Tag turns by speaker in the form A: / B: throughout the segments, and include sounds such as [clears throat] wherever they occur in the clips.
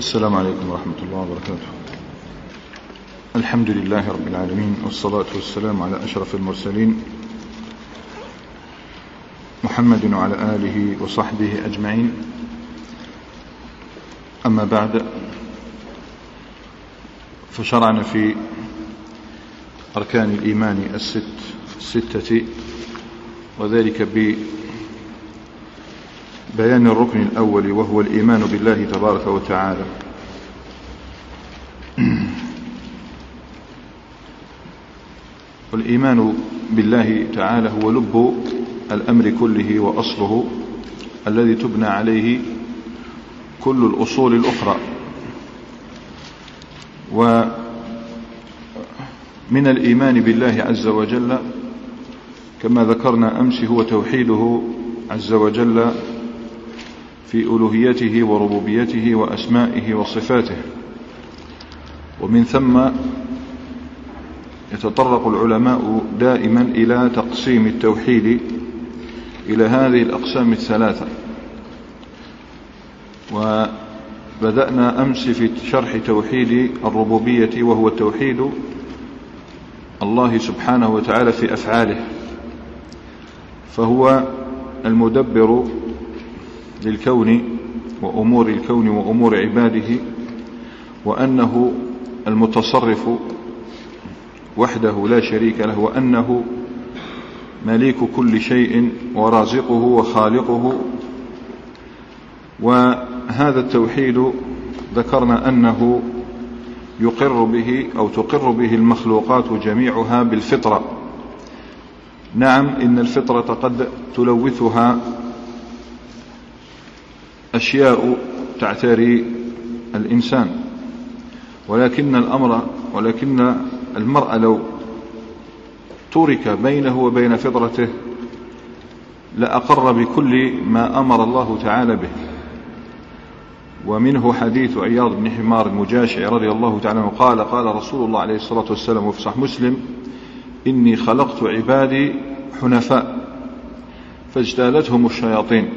A: السلام عليكم ورحمة الله وبركاته. الحمد لله رب العالمين والصلاة والسلام على أشرف المرسلين محمد وعلى آله وصحبه أجمعين. أما بعد فشرعنا في أركان الإيمان الست الستة وذلك ببيان الركن الأول وهو الإيمان بالله تبارك وتعالى. [clears throat] والإيمان بالله تعالى هو لب الأمر كله وأصله الذي تبنى عليه كل الأصول الأخرى. ومن الإيمان بالله عز وجل كما ذكرنا أمس هو توحيده عز وجل في ألوهيته وربوبيته وأسمائه وصفاته. ومن ثم يتطرق العلماء دائما إلى تقسيم التوحيد إلى هذه الأقسام الثلاثة. وبدأنا أمس في شرح توحيد الربوبية وهو التوحيد الله سبحانه وتعالى في أفعاله فهو المدبر للكون وأمور الكون وأمور عباده وأنه المتصرف وحده لا شريك له وأنه مليك كل شيء ورازقه وخالقه. وهذا التوحيد ذكرنا أنه يقر به أو تقر به المخلوقات جميعها بالفطرة. نعم إن الفطرة قد تلوثها أشياء تعتري الإنسان. ولكن الأمر ولكن المرء لو ترك بينه وبين فطرته لأقر بكل ما أمر الله تعالى به. ومنه حديث عياض بن حمار المجاشع رضي الله تعالى عنه قال قال رسول الله عليه الصلاة والسلام وفي صح مسلم إني خلقت عبادي حنفاء فاجتالتهم الشياطين.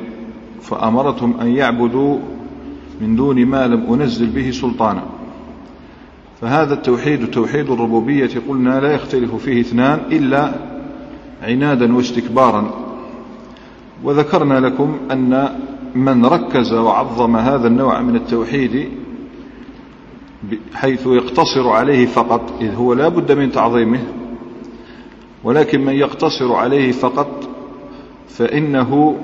A: فأمرتهم أن يعبدوا من دون ما لم أنزل به سلطانا. فهذا التوحيد توحيد الربوبية قلنا لا يختلف فيه اثنان إلا عنادا واستكبارا. وذكرنا لكم أن من ركز وعظم هذا النوع من التوحيد حيث يقتصر عليه فقط إذ هو لا بد من تعظيمه ولكن من يقتصر عليه فقط فإنه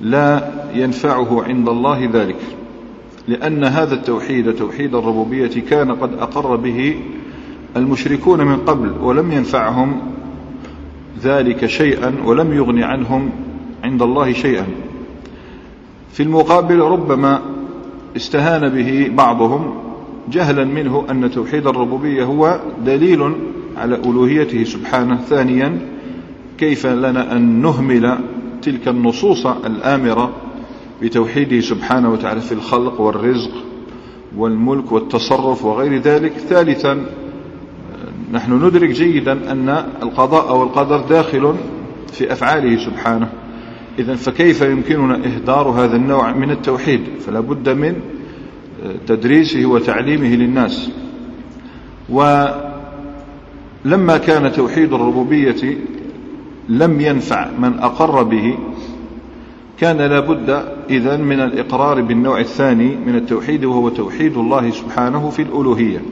A: لا ينفعه عند الله ذلك. لأن هذا التوحيد توحيد الربوبية كان قد أقر به المشركون من قبل ولم ينفعهم ذلك شيئا ولم يغن عنهم عند الله شيئا. في المقابل ربما استهان به بعضهم جهلا منه أن توحيد الربوبية هو دليل على ألوهيته سبحانه. ثانيا كيف لنا أن نهمل تلك النصوص الآمرة بتوحيده سبحانه وتعالى في الخلق والرزق والملك والتصرف وغير ذلك. ثالثا نحن ندرك جيدا أن القضاء والقدر داخل في أفعاله سبحانه. إذا فكيف يمكننا إهدار هذا النوع من التوحيد؟ فلا بد من تدريسه وتعليمه للناس. ولما كان توحيد الربوبية لم ينفع من أقر به كان لابد إذا من الإقرار بالنوع الثاني من التوحيد وهو توحيد الله سبحانه في الألوهية.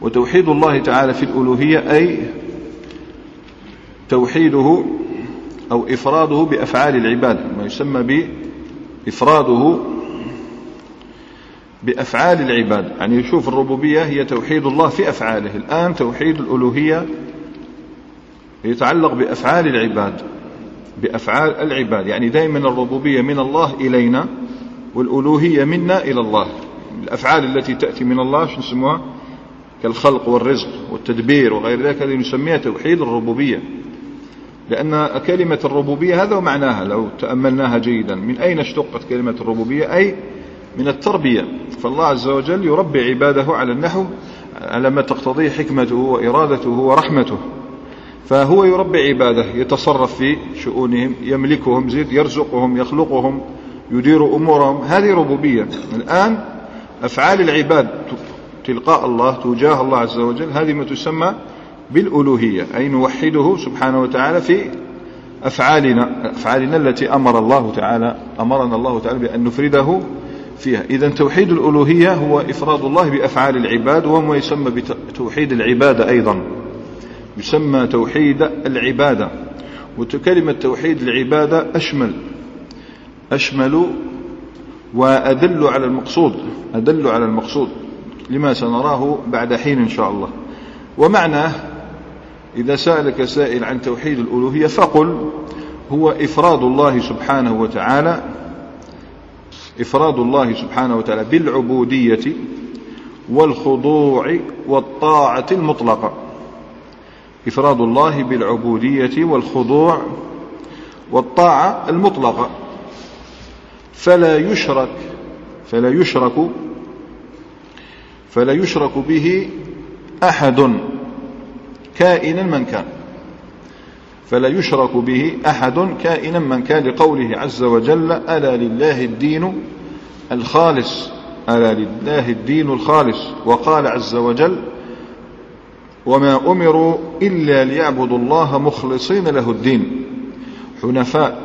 A: وتوحيد الله تعالى في الألوهية أي توحيده أو إفراده بأفعال العباد ما يسمى بإفراده بأفعال العباد. يعني يشوف الربوبية هي توحيد الله في أفعاله. الآن توحيد الألوهية يتعلق بأفعال العباد بأفعال العباد. يعني دائما الربوبية من الله إلينا والألوهية منا إلى الله. الأفعال التي تأتي من الله شو نسموها؟ كالخلق والرزق والتدبير وغير ذلك هذه نسميها توحيد الربوبية. لأن كلمة الربوبية هذا معناها لو تأملناها جيدا. من أين اشتقت كلمة الربوبية؟ أي من التربية. فالله عز وجل يربي عباده على النحو على ما تقتضيه حكمته وإرادته ورحمته. فهو يربي عباده يتصرف في شؤونهم يملكهم زيد يرزقهم يخلقهم يدير أمورهم. هذه ربوبية. الآن أفعال العباد تلقاء الله تجاه الله عز وجل هذه ما تسمى بالألوهية أي نوحده سبحانه وتعالى في أفعالنا أفعالنا التي أمر الله تعالى أمرنا الله تعالى بأن نفرده فيها. إذا توحيد الألوهية هو إفراد الله بأفعال العباد وهو يسمى بتوحيد العبادة أيضا. يسمى توحيد العبادة وكلمة توحيد العبادة أشمل أشمل وأدل على المقصود أدل على المقصود لما سنراه بعد حين إن شاء الله. ومعناه إذا سألك سائل عن توحيد الألوهية فقل هو إفراد الله سبحانه وتعالى إفراد الله سبحانه وتعالى بالعبودية والخضوع والطاعة المطلقة. إفراد الله بالعبودية والخضوع والطاعة المطلقة. فلا يشرك فلا يشرك فلا يشرك به أحد كائنا من كان. فلا يشرك به أحد كائنا من كان لقوله عز وجل ألا لله الدين الخالص ألا لله الدين الخالص. وقال عز وجل وما أمروا إلا ليعبدوا الله مخلصين له الدين. حنفاء.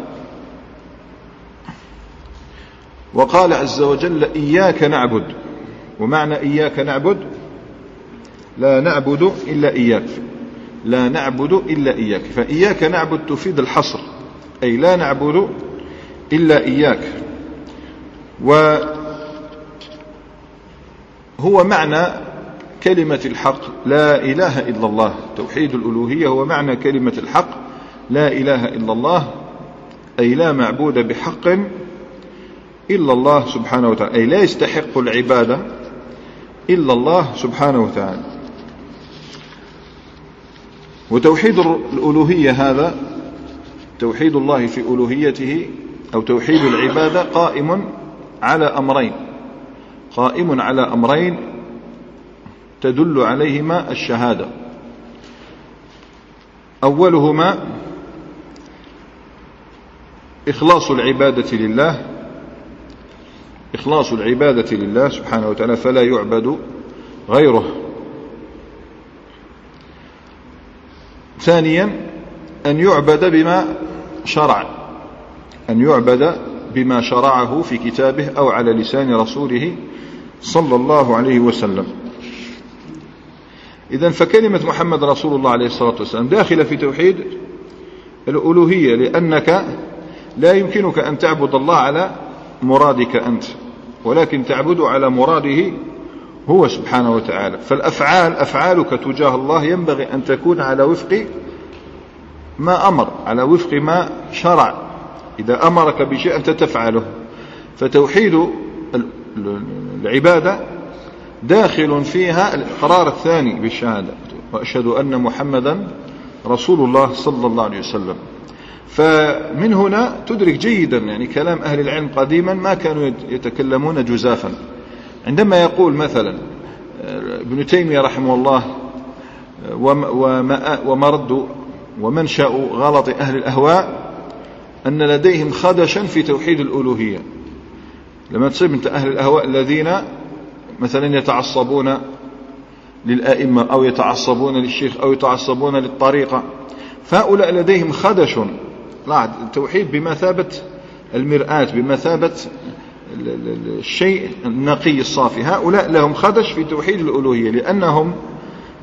A: وقال عز وجل إياك نعبد. ومعنى إياك نعبد؟ لا نعبد إلا إياك. لا نعبد إلا إياك. فإياك نعبد تفيد الحصر. أي لا نعبد إلا إياك. وهو معنى كلمة الحق لا إله إلا الله. توحيد الألوهية هو معنى كلمة الحق. لا إله إلا الله أي لا معبود بحق إلا الله سبحانه وتعالى. أي لا يستحق العبادة إلا الله سبحانه وتعالى. وتوحيد الألوهية هذا توحيد الله في ألوهيته أو توحيد العبادة قائم على أمرين. قائم على أمرين تدل عليهما الشهادة. أولهما إخلاص العبادة لله إخلاص العبادة لله سبحانه وتعالى فلا يعبد غيره. ثانيا أن يعبد بما شرع أن يعبد بما شرعه في كتابه أو على لسان رسوله صلى الله عليه وسلم. إذا فكلمة محمد رسول الله عليه الصلاة والسلام داخلة في توحيد الألوهية لأنك لا يمكنك أن تعبد الله على مرادك أنت ولكن تعبد على مراده هو سبحانه وتعالى. فالأفعال أفعالك تجاه الله ينبغي أن تكون على وفق ما أمر على وفق ما شرع. إذا أمرك بشيء أنت تفعله. فتوحيد العبادة داخل فيها الإقرار الثاني بالشهادة. وأشهد أن محمدا رسول الله صلى الله عليه وسلم. فمن هنا تدرك جيدا يعني كلام أهل العلم قديما ما كانوا يتكلمون جزافا. عندما يقول مثلا ابن تيمية رحمه الله ومرد ومنشأ غلط أهل الأهواء أن لديهم خدشا في توحيد الألوهية. لما تصيب أنت أهل الأهواء الذين مثلا يتعصبون للآئمة أو يتعصبون للشيخ أو يتعصبون للطريقة. فهؤلاء لديهم خدش. لا التوحيد بمثابة المرآة بمثابة الشيء النقي الصافي. هؤلاء لهم خدش في توحيد الألوهية لأنهم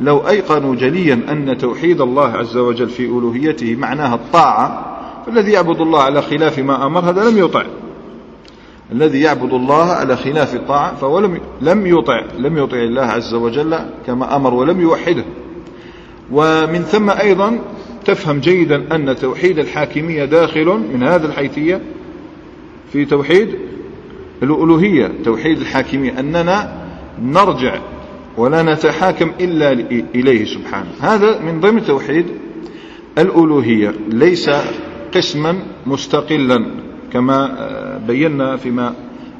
A: لو أيقنوا جليا أن توحيد الله عز وجل في ألوهيته معناها الطاعة فالذي يعبد الله على خلاف ما أمر هذا لم يطع. الذي يعبد الله على خلاف الطاعة فهو لم لم يطع لم يطع الله عز وجل كما أمر ولم يوحده. ومن ثم أيضا تفهم جيدا أن توحيد الحاكمية داخل من هذا الحيثية في توحيد الألوهية توحيد الحاكمية أننا نرجع ولا نتحاكم إلا إليه سبحانه. هذا من ضمن توحيد الألوهية ليس قسما مستقلا. كما آه، بينا فيما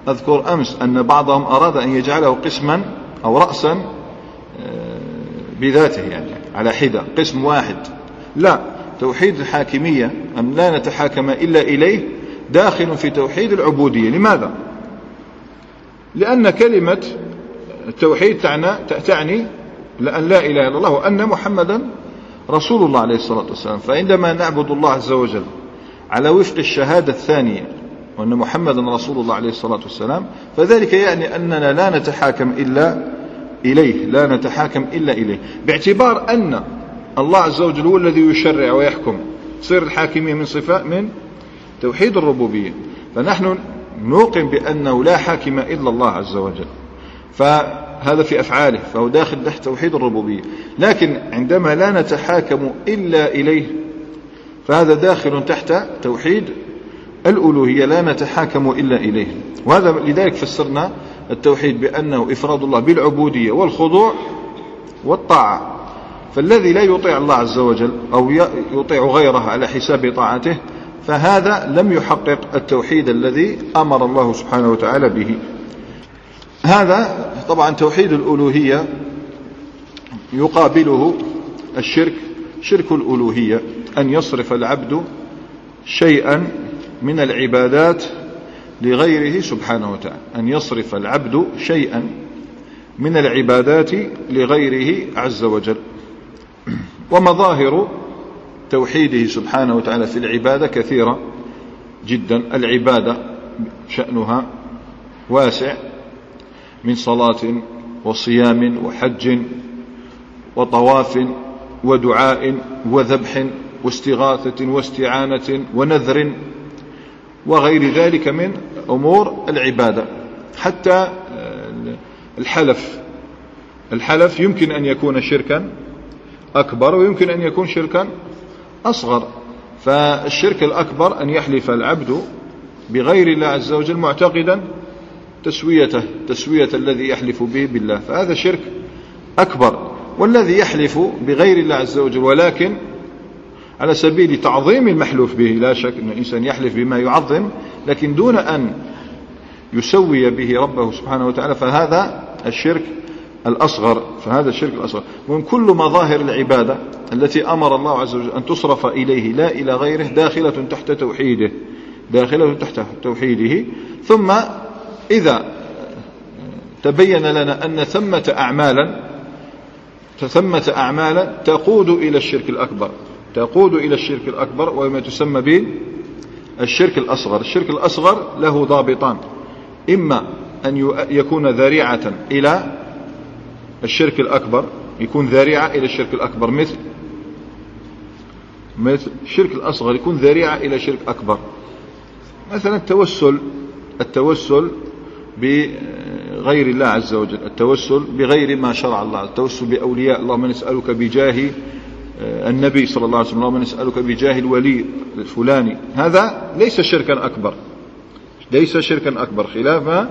A: أذكر أمس أن بعضهم أراد أن يجعله قسما أو رأسا آه، بذاته يعني على حدة قسم واحد. لا توحيد الحاكمية أن لا نتحاكم إلا إليه داخل في توحيد العبودية. لماذا؟ لأن كلمة التوحيد تعني, تعني لأن لا إله إلا الله وأن محمدا رسول الله عليه الصلاة والسلام. فعندما نعبد الله عز وجل على وفق الشهادة الثانية وأن محمدا رسول الله عليه الصلاة والسلام فذلك يعني أننا لا نتحاكم إلا إليه لا نتحاكم إلا إليه. باعتبار أن الله عز وجل هو الذي يشرع ويحكم. تصير الحاكمية من صفات من توحيد الربوبية. فنحن نوقن بأنه لا حاكم إلا الله عز وجل. فهذا في أفعاله فهو داخل تحت توحيد الربوبية. لكن عندما لا نتحاكم إلا إليه فهذا داخل تحت توحيد الألوهية لا نتحاكم إلا إليه. وهذا لذلك فسرنا التوحيد بأنه إفراد الله بالعبودية والخضوع والطاعة. فالذي لا يطيع الله عز وجل أو يطيع غيره على حساب طاعته فهذا لم يحقق التوحيد الذي أمر الله سبحانه وتعالى به. هذا طبعا توحيد الألوهية يقابله الشرك شرك الألوهية. أن يصرف العبد شيئا من العبادات لغيره سبحانه وتعالى. أن يصرف العبد شيئا من العبادات لغيره عز وجل. ومظاهر توحيده سبحانه وتعالى في العبادة كثيرة جدا. العبادة شأنها واسع من صلاة وصيام وحج وطواف ودعاء وذبح واستغاثة واستعانة ونذر وغير ذلك من أمور العبادة. حتى الحلف. الحلف يمكن أن يكون شركا أكبر ويمكن أن يكون شركا أصغر. فالشرك الأكبر أن يحلف العبد بغير الله عز وجل معتقدا تسويته تسوية الذي يحلف به بالله. فهذا شرك أكبر. والذي يحلف بغير الله عز وجل ولكن على سبيل تعظيم المحلوف به لا شك أن الإنسان يحلف بما يعظم لكن دون أن يسوي به ربه سبحانه وتعالى فهذا الشرك الأصغر فهذا الشرك الأصغر. ومن كل مظاهر العبادة التي أمر الله عز وجل أن تصرف إليه لا إلى غيره داخلة تحت توحيده داخلة تحت توحيده. ثم إذا تبين لنا أن ثمة أعمالا ثمة أعمالا تقود إلى الشرك الأكبر. تقود إلى الشرك الأكبر وما تسمى به الشرك الأصغر. الشرك الأصغر له ضابطان. إما أن يكون ذريعة إلى الشرك الأكبر يكون ذريعة إلى الشرك الأكبر. مثل مثل الشرك الأصغر يكون ذريعة إلى شرك أكبر. مثلا التوسل التوسل بغير الله عز وجل التوسل بغير ما شرع الله التوسل بأولياء اللهم نسألك بجاه آه، النبي صلى الله عليه وسلم اللهم نسألك بجاه الولي الفلاني. هذا ليس شركا أكبر. ليس شركا أكبر. خلاف آه،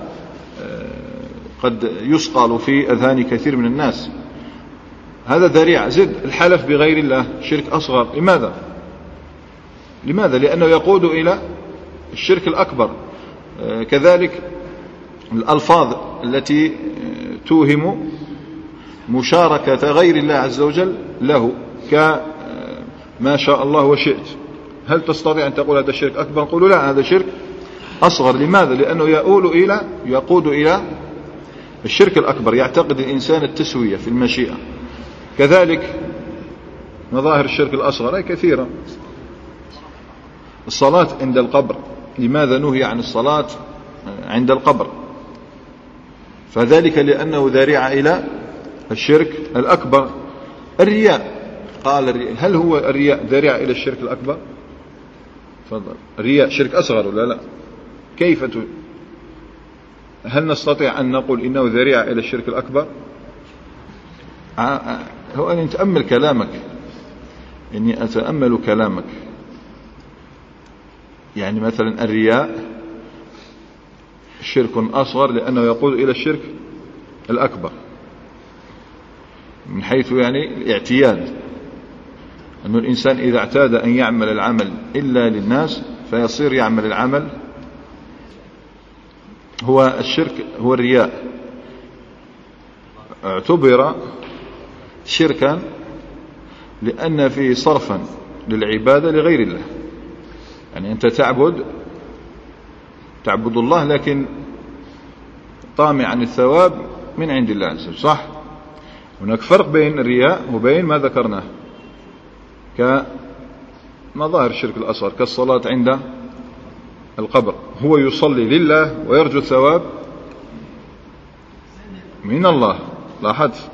A: قد يصقل في أذهان كثير من الناس. هذا ذريعة زد. الحلف بغير الله شرك أصغر. لماذا؟ لماذا؟ لأنه يقود إلى الشرك الأكبر. آه، كذلك الألفاظ التي توهم مشاركة غير الله عز وجل له. كما شاء الله وشئت. هل تستطيع أن تقول هذا الشرك أكبر؟ نقول لا هذا شرك أصغر. لماذا؟ لأنه يؤول إلى يقود إلى الشرك الأكبر يعتقد الإنسان التسوية في المشيئة. كذلك مظاهر الشرك الأصغر أي كثيرة. الصلاة عند القبر. لماذا نهي عن الصلاة عند القبر؟ فذلك لأنه ذريعة إلى الشرك الأكبر. الرياء. قال الرياء. هل هو الرياء ذريعة إلى الشرك الأكبر؟ تفضل. الرياء شرك أصغر ولا لا؟ كيف ت... هل نستطيع أن نقول إنه ذريعة إلى الشرك الأكبر؟ هو أن نتأمل كلامك. إني أتأمل كلامك. يعني مثلا الرياء شرك أصغر لأنه يقود إلى الشرك الأكبر. من حيث يعني الاعتياد. أن الإنسان إذا اعتاد أن يعمل العمل إلا للناس فيصير يعمل العمل هو الشرك هو الرياء. اعتبر شركا لأن فيه صرفا للعبادة لغير الله. يعني أنت تعبد تعبد الله لكن طامعا الثواب من عند الله عز وجل صح؟ هناك فرق بين الرياء وبين ما ذكرناه. كمظاهر الشرك الأصغر كالصلاة عند القبر. هو يصلي لله ويرجو الثواب من الله. لاحظت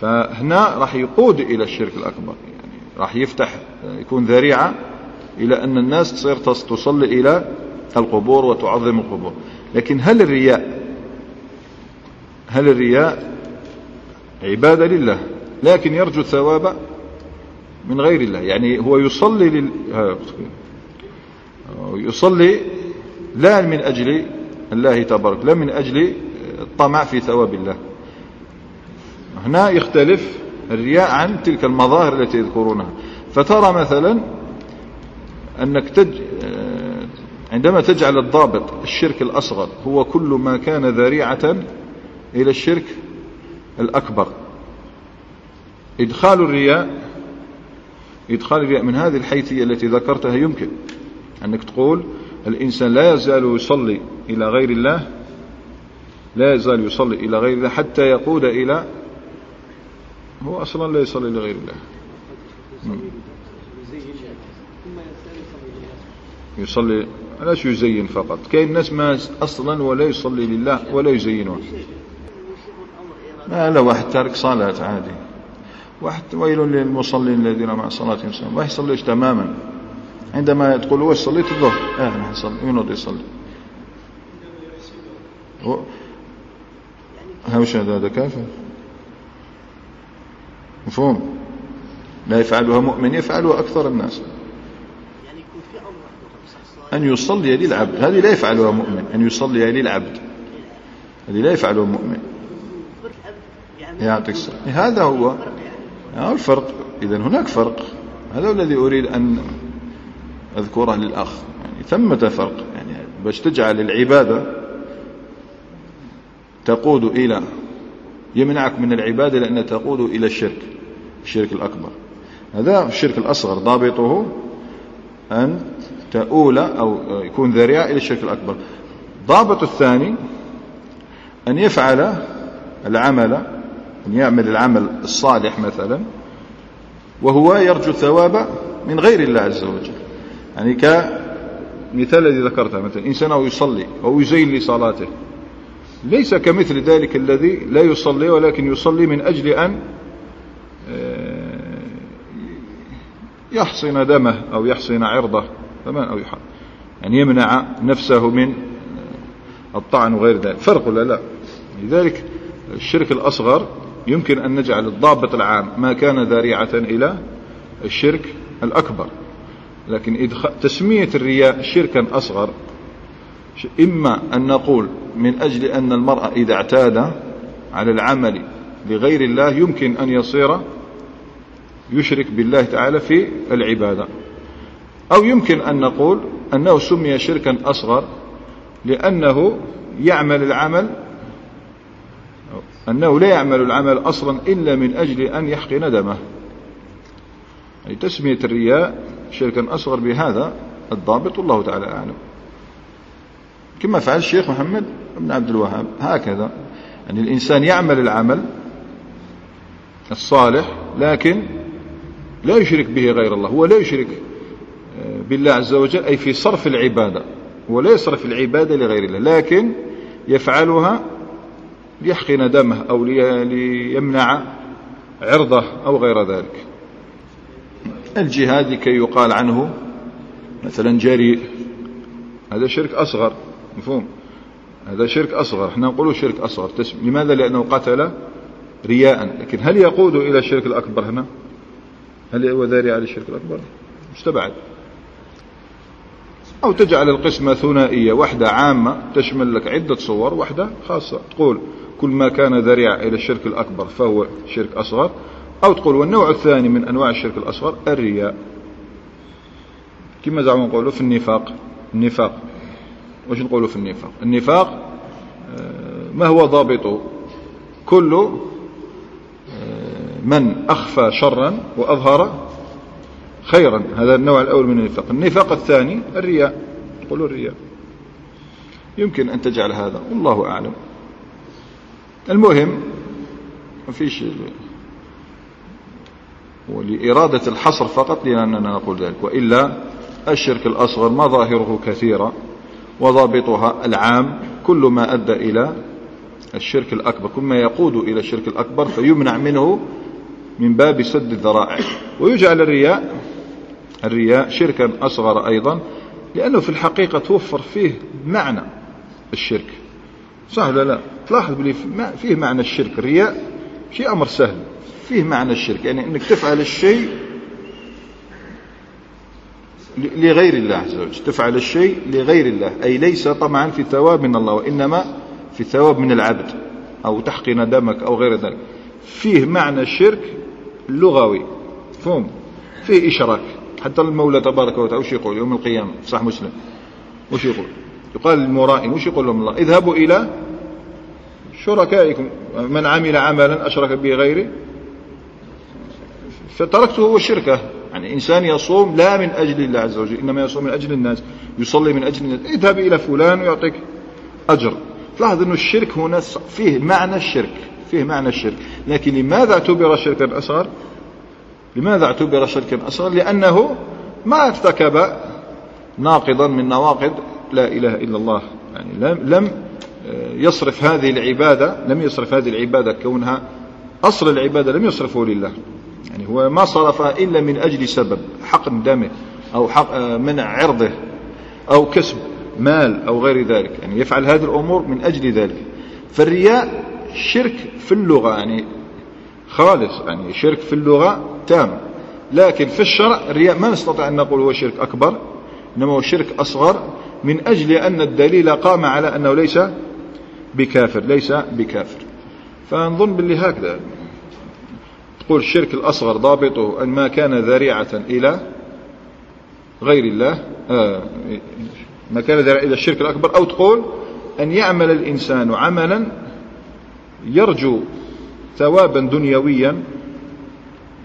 A: فهنا راح يقود إلى الشرك الأكبر يعني راح يفتح يكون ذريعة إلى أن الناس تصير تصلي إلى القبور وتعظم القبور. لكن هل الرياء هل الرياء عبادة لله؟ لكن يرجو الثواب من غير الله. يعني هو يصلي لل... يصلي لا من أجل الله تبارك لا من أجل الطمع في ثواب الله. هنا يختلف الرياء عن تلك المظاهر التي يذكرونها. فترى مثلا أنك تج... عندما تجعل الضابط الشرك الأصغر هو كل ما كان ذريعة إلى الشرك الأكبر. إدخال الرياء إدخال الرياء من هذه الحيثية التي ذكرتها يمكن أنك تقول الإنسان لا يزال يصلي إلى غير الله لا يزال يصلي إلى غير الله حتى يقود إلى هو أصلا لا يصلي لغير الله. يصلي علاش يزين فقط. كاين ناس ما أصلا ولا يصلي لله ولا يزينون ما لا واحد تارك صلاة عادي. ويل للمصلين الذين مع صلاتهم سلام ما يصليش تماما. عندما تقول واش صليت الظهر آه نحن نصلي. ينوض يصلي. ها وش هذا؟ كافر. مفهوم؟ لا يفعلها مؤمن يفعلها أكثر الناس. أن يصلي للعبد هذه لا يفعلها مؤمن. أن يصلي للعبد هذه لا يفعلها مؤمن. يعطيك هذا هو. الفرق. إذا هناك فرق. هذا الذي أريد أن أذكره للأخ. يعني ثمة فرق. يعني باش تجعل العبادة تقود إلى يمنعك من العبادة لأنها تقود إلى الشرك الشرك الأكبر. هذا الشرك الأصغر. ضابطه أن تؤول أو يكون ذريعة إلى الشرك الأكبر. ضابط الثاني أن يفعل العمل يعمل العمل الصالح مثلا وهو يرجو الثواب من غير الله عز وجل. يعني كمثال الذي ذكرته مثلا إنسان أو يصلي أو يزين لصلاته. ليس كمثل ذلك الذي لا يصلي ولكن يصلي من أجل أن آه، يحصن دمه أو يحصن عرضه تمام؟ أو يحق يعني يمنع نفسه من الطعن وغير ذلك. فرق ولا لا؟ لذلك الشرك الأصغر يمكن أن نجعل الضابط العام ما كان ذريعة إلى الشرك الأكبر. لكن تسمية الرياء شركا أصغر إما أن نقول من أجل أن المرأة إذا اعتاد على العمل لغير الله يمكن أن يصير يشرك بالله تعالى في العبادة. أو يمكن أن نقول أنه سمي شركا أصغر لأنه يعمل العمل أنه لا يعمل العمل أصلا إلا من أجل أن يحقن دمه. أي تسمية الرياء شركا أصغر بهذا الضابط والله تعالى أعلم. كما فعل الشيخ محمد بن عبد الوهاب هكذا. يعني الإنسان يعمل العمل الصالح لكن لا يشرك به غير الله. هو لا يشرك آه، بالله عز وجل أي في صرف العبادة. هو لا يصرف العبادة لغير الله لكن يفعلها ليحقن دمه أو ليمنع عرضه أو غير ذلك. الجهاد لكي يقال عنه مثلا جريء. هذا شرك أصغر مفهوم؟ هذا شرك أصغر. إحنا نقول شرك أصغر. لماذا؟ لأنه قتل رياء. لكن هل يقود إلى الشرك الأكبر هنا؟ هل هو ذاري على الشرك الأكبر؟ مستبعد أو تجعل القسمة ثنائية واحدة عامة تشمل لك عدة صور واحدة خاصة. تقول كل ما كان ذريعة إلى الشرك الأكبر فهو شرك أصغر. أو تقول والنوع الثاني من أنواع الشرك الأصغر الرياء. كما زعما نقولوا في النفاق. النفاق. واش نقولوا في النفاق؟ النفاق آه، ما هو ضابطه كل آه، من أخفى شرا وأظهر خيرا. هذا النوع الأول من النفاق. النفاق الثاني الرياء. تقولوا الرياء. يمكن أن تجعل هذا. والله أعلم. المهم ما فيش ولإرادة الحصر فقط لأننا نقول ذلك. وإلا الشرك الأصغر مظاهره كثيرة وضابطها العام كل ما أدى إلى الشرك الأكبر. كل ما يقود إلى الشرك الأكبر فيمنع منه من باب سد الذرائع. ويجعل الرياء الرياء شركا أصغر أيضا لأنه في الحقيقة توفر فيه معنى الشرك. صح ولا لا؟ تلاحظ بلي فيه معنى الشرك. الرياء شيء أمر سهل. فيه معنى الشرك. يعني أنك تفعل الشيء لغير الله عز وجل. تفعل الشيء لغير الله. أي ليس طمعا في الثواب من الله وإنما في الثواب من العبد أو تحقن دمك أو غير ذلك. فيه معنى الشرك لغوي. فهم؟ فيه إشراك. حتى المولى تبارك وتعالى وش يقول يوم القيامة؟ صح مسلم. وش يقول؟ يقال للمرائين وش يقول لهم الله؟ اذهبوا إلى شركائكم. من عمل عملا أشرك به غيري فتركته هو الشركة. يعني إنسان يصوم لا من أجل الله عز وجل إنما يصوم من أجل الناس. يصلي من أجل الناس. اذهب إلى فلان ويعطيك أجر. تلاحظ أن الشرك هنا فيه معنى الشرك فيه معنى الشرك. لكن لماذا اعتبر شركا أصغر لماذا اعتبر شركا أصغر؟ لأنه ما ارتكب ناقضا من نواقض لا إله إلا الله. يعني لم, لم آه، يصرف هذه العبادة لم يصرف هذه العبادة كونها أصل العبادة لم يصرفه لله. يعني هو ما صرفها إلا من أجل سبب حقن دمه أو حق آه، منع عرضه أو كسب مال أو غير ذلك. يعني يفعل هذه الأمور من أجل ذلك. فالرياء شرك في اللغة. يعني خالص يعني شرك في اللغة تام. لكن في الشرع الرياء ما نستطيع أن نقول هو شرك أكبر إنما هو شرك أصغر من أجل أن الدليل قام على أنه ليس بكافر ليس بكافر. فنظن باللي هكذا. تقول الشرك الأصغر ضابطه أن ما كان ذريعة إلى غير الله آه ما كان ذريعة إلى الشرك الأكبر أو تقول أن يعمل الإنسان عملا يرجو ثوابا دنيويا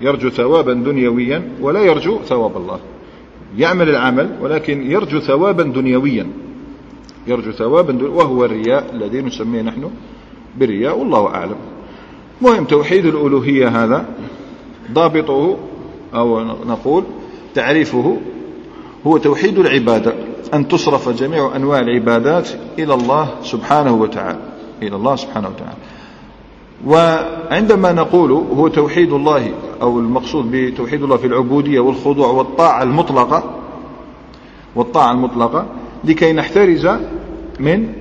A: يرجو ثوابا دنيويا ولا يرجو ثواب الله. يعمل العمل ولكن يرجو ثوابا دنيويا. يرجو ثوابا دنيويا وهو الرياء الذي نسميه نحن بالرياء والله أعلم. مهم توحيد الألوهية هذا ضابطه أو نقول تعريفه هو توحيد العبادة أن تصرف جميع أنواع العبادات إلى الله سبحانه وتعالى. إلى الله سبحانه وتعالى. وعندما نقول هو توحيد الله أو المقصود بتوحيد الله في العبودية والخضوع والطاعة المطلقة والطاعة المطلقة لكي نحترز من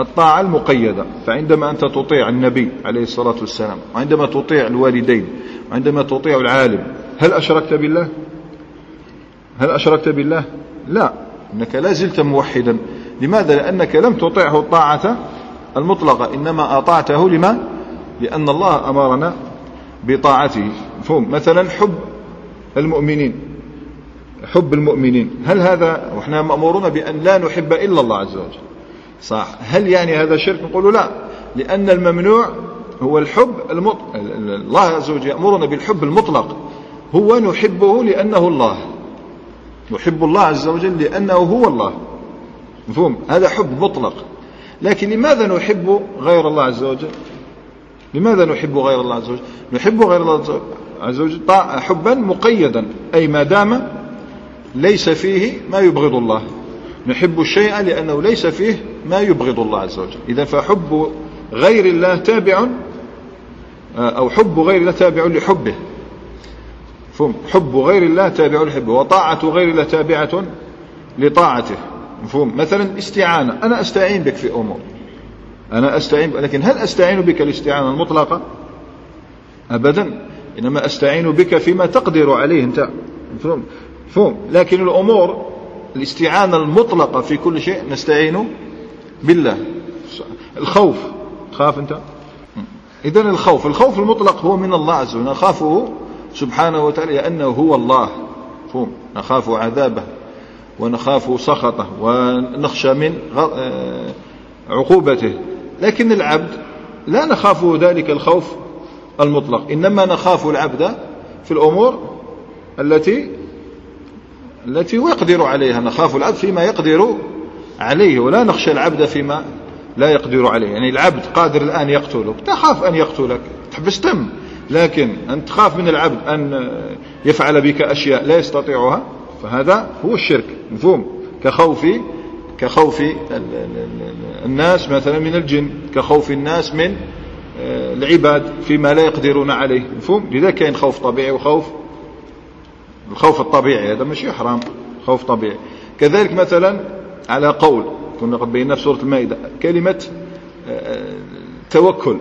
A: الطاعة المقيدة. فعندما أنت تطيع النبي عليه الصلاة والسلام وعندما تطيع الوالدين وعندما تطيع العالم هل أشركت بالله؟ هل أشركت بالله؟ لا إنك لا زلت موحدا. لماذا؟ لأنك لم تطيعه الطاعة المطلقة إنما أطعته لما؟ لأن الله أمرنا بطاعته. فهم مثلا حب المؤمنين. حب المؤمنين. هل هذا وإحنا مأمورون بأن لا نحب إلا الله عز وجل؟ صح. هل يعني هذا شرك؟ نقول لا. لأن الممنوع هو الحب المط... الله عز وجل يأمرنا بالحب المطلق. هو نحبه لأنه الله. نحب الله عز وجل لأنه هو الله. مفهوم؟ هذا حب مطلق. لكن لماذا نحب غير الله عز وجل؟ لماذا نحب غير الله عز وجل؟ نحب غير الله عز وجل حبا مقيدا أي ما دام ليس فيه ما يبغض الله. نحب الشيء لأنه ليس فيه ما يبغض الله عز وجل. إذا فحب غير الله تابع أو حب غير الله تابع لحبه. حب غير الله تابع لحبه وطاعة غير الله تابعة لطاعته. مفهوم؟ مثلا استعانة. أنا أستعين بك في أمور. أنا أستعين لكن هل أستعين بك الاستعانة المطلقة؟ أبدا. إنما أستعين بك فيما تقدر عليه. أنت مفهوم؟ مفهوم. لكن الأمور الاستعانة المطلقة في كل شيء نستعين بالله. الخوف. تخاف أنت؟ إذا الخوف. الخوف المطلق هو من الله عز وجل. نخافه سبحانه وتعالى لأنه هو الله. مفهوم. نخاف عذابه. ونخاف سخطه ونخشى من آه، عقوبته. لكن العبد لا نخاف ذلك الخوف المطلق. إنما نخاف العبد في الأمور التي التي يقدر عليها. نخاف العبد فيما يقدر عليه ولا نخشى العبد فيما لا يقدر عليه. يعني العبد قادر الآن يقتلك تخاف أن يقتلك تحبس تم. لكن أن تخاف من العبد أن يفعل بك أشياء لا يستطيعها فهذا هو الشرك مفهوم؟ كخوف كخوف الناس مثلا من الجن كخوف الناس من آه، العباد فيما لا يقدرون عليه مفهوم؟ لذلك كاين خوف طبيعي وخوف الخوف الطبيعي هذا ماشي حرام خوف طبيعي. كذلك مثلا على قول كنا قد بينا في سورة المائدة كلمة آه، توكل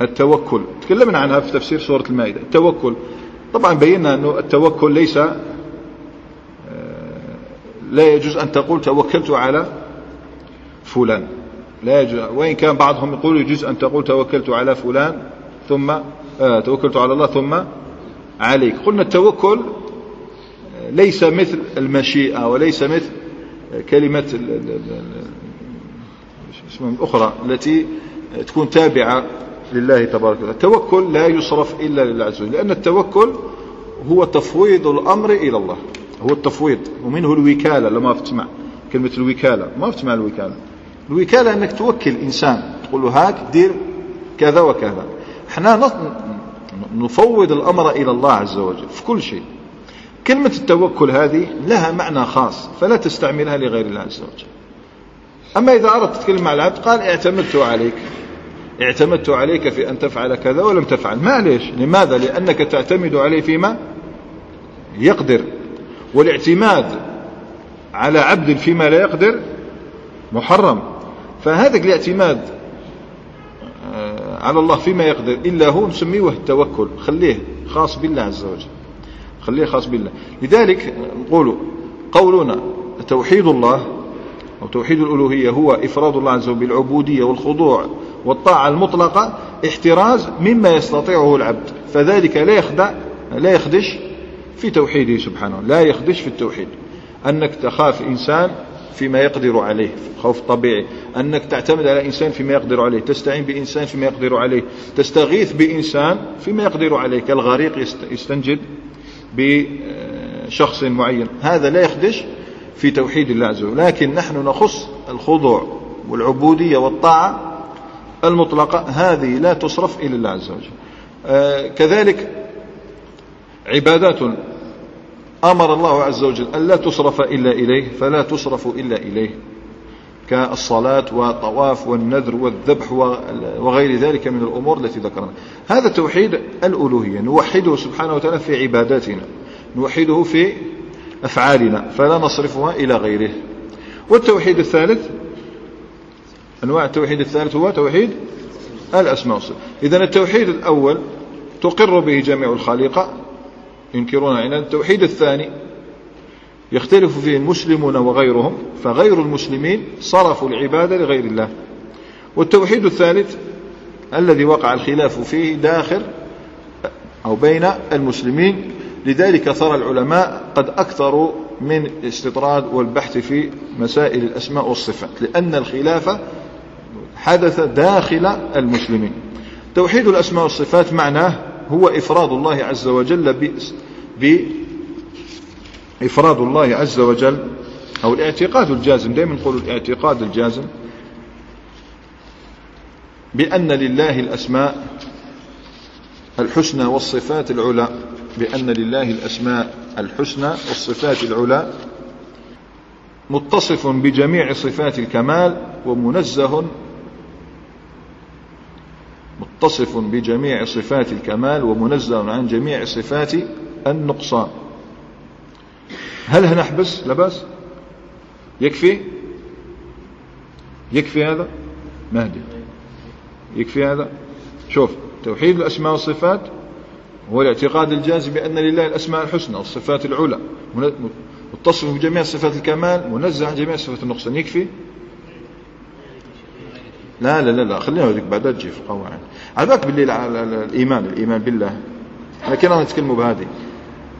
A: التوكل تكلمنا عنها في تفسير سورة المائدة التوكل. طبعا بينا أنه التوكل ليس لا يجوز أن تقول توكلت على فلان. لا يجوز. وإن كان بعضهم يقول يجوز أن تقول توكلت على فلان ثم آه توكلت على الله ثم عليك. قلنا التوكل ليس مثل المشيئة وليس مثل كلمة الأخرى التي تكون تابعة لله تبارك وتعالى. التوكل لا يصرف إلا لله عز وجل لأن التوكل هو تفويض الأمر إلى الله. هو التفويض ومنه الوكالة لما تسمع كلمة الوكالة. ما تسمع الوكالة. الوكالة أنك توكل إنسان تقول له هاك دير كذا وكذا. إحنا نفوض الأمر إلى الله عز وجل في كل شيء. كلمة التوكل هذه لها معنى خاص فلا تستعملها لغير الله عز وجل. أما إذا أردت تتكلم مع العبد قال اعتمدت عليك. اعتمدت عليك في أن تفعل كذا ولم تفعل. ما ليش لماذا؟ لأنك تعتمد عليه فيما يقدر. والاعتماد على عبد فيما لا يقدر محرم. فهذا الاعتماد آه، على الله فيما يقدر إلا هو نسميه التوكل خليه خاص بالله عز وجل خليه خاص بالله. لذلك نقول قولنا توحيد الله أو توحيد الألوهية هو إفراد الله عز وجل بالعبودية والخضوع والطاعة المطلقة احتراز مما يستطيعه العبد فذلك لا يخدع لا يخدش في توحيده سبحانه لا يخدش في التوحيد. أنك تخاف إنسان فيما يقدر عليه خوف طبيعي. أنك تعتمد على إنسان فيما يقدر عليه تستعين بإنسان فيما يقدر عليه تستغيث بإنسان فيما يقدر عليه. كالغريق يستنجد بشخص معين. هذا لا يخدش في توحيد الله عز وجل. لكن نحن نخص الخضوع والعبودية والطاعة المطلقة. هذه لا تصرف إلى الله عز وجل. آه كذلك عبادات. أمر الله عز وجل أن لا تصرف إلا إليه فلا تصرف إلا إليه كالصلاة والطواف والنذر والذبح وغير ذلك من الأمور التي ذكرنا. هذا توحيد الألوهية نوحده سبحانه وتعالى في عباداتنا نوحده في أفعالنا فلا نصرفها إلى غيره. والتوحيد الثالث أنواع التوحيد الثالث هو توحيد الأسماء والصفات. إذا التوحيد الأول تقر به جميع الخالقة ينكرون عناد التوحيد الثاني. يختلف فيه المسلمون وغيرهم فغير المسلمين صرفوا العبادة لغير الله. والتوحيد الثالث الذي وقع الخلاف فيه داخل أو بين المسلمين لذلك صار العلماء قد أكثروا من الاستطراد والبحث في مسائل الأسماء والصفات لأن الخلاف حدث داخل المسلمين. توحيد الأسماء والصفات معناه هو إفراد الله عز وجل بإفراد الله عز وجل أو الاعتقاد الجازم. دائما نقول الاعتقاد الجازم بأن لله الأسماء الحسنى والصفات العلى. بأن لله الأسماء الحسنى والصفات العلى. متصف بجميع صفات الكمال ومنزه متصف بجميع صفات الكمال ومنزه عن جميع صفات النقصان. هل هنحبس؟ لبس يكفي؟ يكفي هذا؟ مهدي يكفي هذا؟ شوف توحيد الأسماء والصفات هو الاعتقاد الجازم بأن لله الأسماء الحسنى والصفات العلى متصف بجميع صفات الكمال منزه عن جميع صفات النقصان. يكفي؟ لا لا لا لا خلينا هذيك بعد تجي في القواعد على بالك على الإيمان الإيمان بالله. لكن أنا نتكلموا بهذه.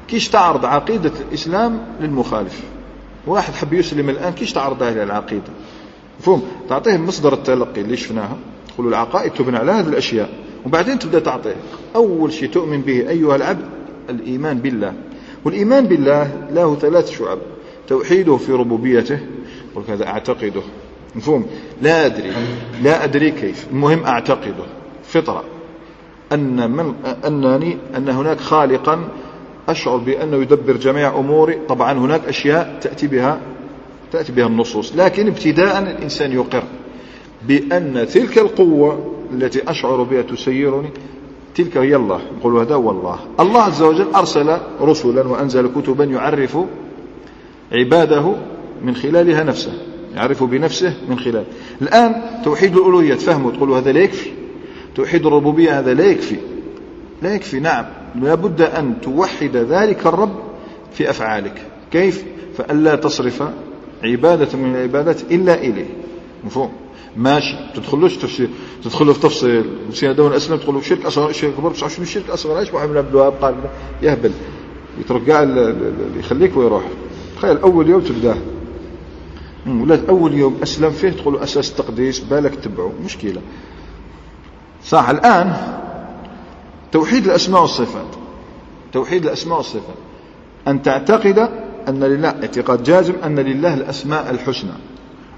A: كيش تعرض عقيدة الإسلام للمخالف؟ واحد حب يسلم الآن كيش تعرضها إلى العقيدة؟ مفهوم؟ تعطيه مصدر التلقي اللي شفناها. تقول العقائد تبنى على هذه الأشياء. وبعدين تبدأ تعطيه أول شيء تؤمن به أيها العبد الإيمان بالله. والإيمان بالله له ثلاث شعب. توحيده في ربوبيته هذا أعتقده. مفهوم؟ لا أدري. لا أدري كيف. المهم أعتقده. فطرة. أن من أنني أن هناك خالقا أشعر بأنه يدبر جميع أموري. طبعا هناك أشياء تأتي بها تأتي بها النصوص. لكن ابتداء الإنسان يقر بأن تلك القوة التي أشعر بها تسيرني تلك هي الله. يقول هذا هو الله الله عز وجل أرسل رسلا وأنزل كتبا يعرف عباده من خلالها نفسه. يعرف بنفسه من خلال. الآن توحيد الألوهية تفهموا تقولوا هذا لا يكفي. توحيد الربوبية هذا لا يكفي. لا يكفي نعم. لابد أن توحد ذلك الرب في أفعالك. كيف؟ فألا تصرف عبادة من العبادات إلا إليه. مفهوم؟ ماشي. تدخلوش تفسير تدخلوا في تفصيل مسيح دون الاسلام تقولوا شرك أصغر شرك كبر بس شنو الشرك الأصغر؟ إيش محمد عبد الوهاب قال؟ يهبل. يترك يخليك ويروح. تخيل أول يوم تبداه ولا أول يوم أسلم فيه تقولوا أساس التقديس بالك تبعه مشكلة. صح الآن توحيد الأسماء والصفات. توحيد الأسماء والصفات. أن تعتقد أن لله اعتقاد جازم أن لله الأسماء الحسنى.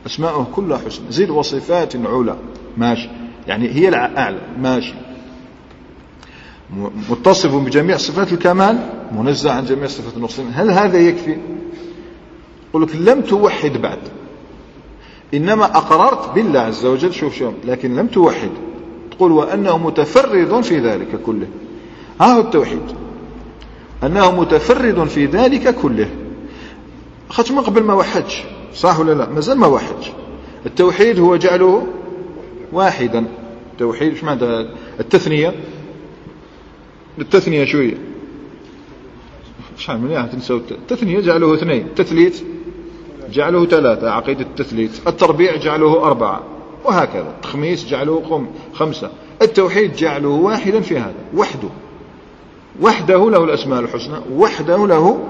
A: أسماؤه كلها حسنى. زد وصفات علا. ماشي. يعني هي الأعلى. ماشي. متصف بجميع صفات الكمال منزه عن جميع صفات النقصان هل هذا يكفي؟ يقول لك لم توحد بعد. إنما أقررت بالله عز وجل شوف شوف لكن لم توحد. تقول وأنه متفرد في ذلك كله. ها هو التوحيد. أنه متفرد في ذلك كله. أخذت من قبل ما وحدش صح ولا لا؟ مازال ما وحدش. التوحيد هو جعله واحدا. التوحيد إيش معنى التثنية. التثنية شوية. شحال من تنسوا التثنية. جعله اثنين. التثليث جعله ثلاثة عقيدة التثليث التربيع جعله أربعة وهكذا. التخميس جعله خمسة. التوحيد جعله واحدا في هذا وحده. وحده له الأسماء الحسنى وحده له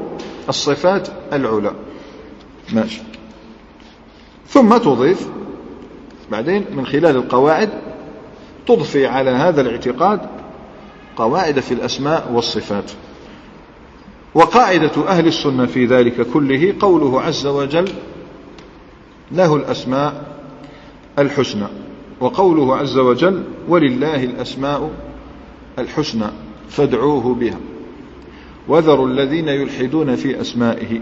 A: الصفات العلى. ماشي. ثم تضيف بعدين من خلال القواعد تضفي على هذا الاعتقاد قواعد في الأسماء والصفات. وقاعدة أهل السنة في ذلك كله قوله عز وجل له الأسماء الحسنى وقوله عز وجل ولله الأسماء الحسنى فادعوه بها. وذروا الذين يلحدون في أسمائه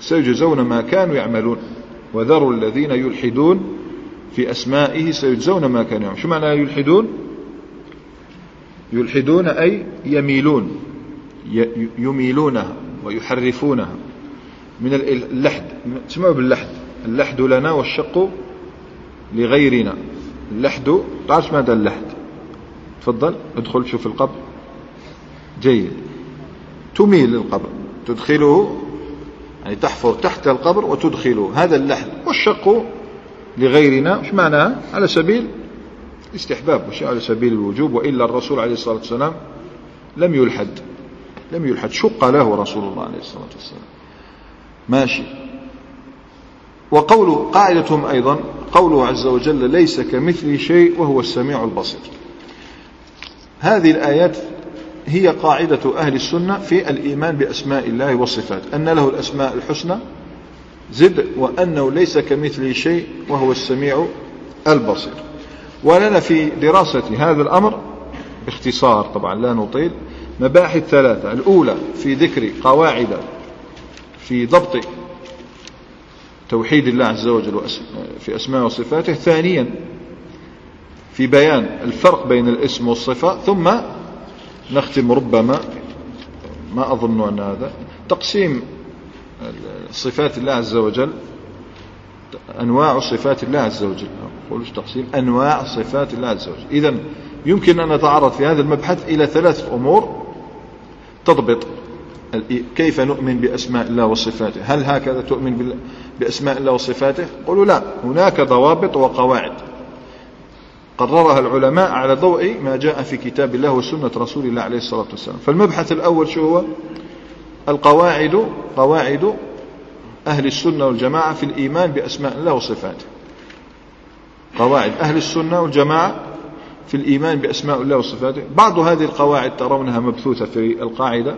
A: سيجزون ما كانوا يعملون. وذروا الذين يلحدون في أسمائه سيجزون ما كانوا يعملون. شو معنى يلحدون؟ يلحدون أي يميلون. يميلونها ويحرفونها. من اللحد. تسمعوا باللحد. اللحد لنا والشق لغيرنا. اللحد. تعرف ماذا اللحد؟ تفضل. ادخل شوف القبر. جيد. تميل القبر. تدخله يعني تحفر تحت القبر وتدخل هذا اللحد. والشق لغيرنا. مش معناها؟ على سبيل الاستحباب. مش على سبيل الوجوب. وإلا الرسول عليه الصلاة والسلام لم يلحد. لم يلحد. شق له رسول الله عليه الصلاة والسلام. ماشي. وقول قاعدتهم أيضا قوله عز وجل ليس كمثل شيء وهو السميع البصير. هذه الآيات هي قاعدة أهل السنة في الإيمان بأسماء الله والصفات. أن له الأسماء الحسنى زد وأنه ليس كمثله شيء وهو السميع البصير. ولنا في دراسة هذا الأمر باختصار طبعا لا نطيل مباحث ثلاثة. الأولى في ذكر قواعد في ضبط توحيد الله عز وجل في أسماء وصفاته. ثانيا في بيان الفرق بين الاسم والصفة. ثم نختم ربما ما أظن أن هذا. تقسيم صفات الله عز وجل أنواع صفات الله عز وجل. أقول تقسيم؟ أنواع صفات الله عز وجل. إذا يمكن أن نتعرض في هذا المبحث إلى ثلاثة أمور. تضبط كيف نؤمن بأسماء الله وصفاته؟ هل هكذا تؤمن بأسماء الله وصفاته؟ قولوا لا هناك ضوابط وقواعد. قررها العلماء على ضوء ما جاء في كتاب الله وسنة رسول الله عليه الصلاة والسلام. فالمبحث الأول شو هو؟ القواعد قواعد أهل السنة والجماعة في الإيمان بأسماء الله وصفاته. قواعد أهل السنة والجماعة في الإيمان بأسماء الله وصفاته. بعض هذه القواعد ترونها مبثوثة في القاعدة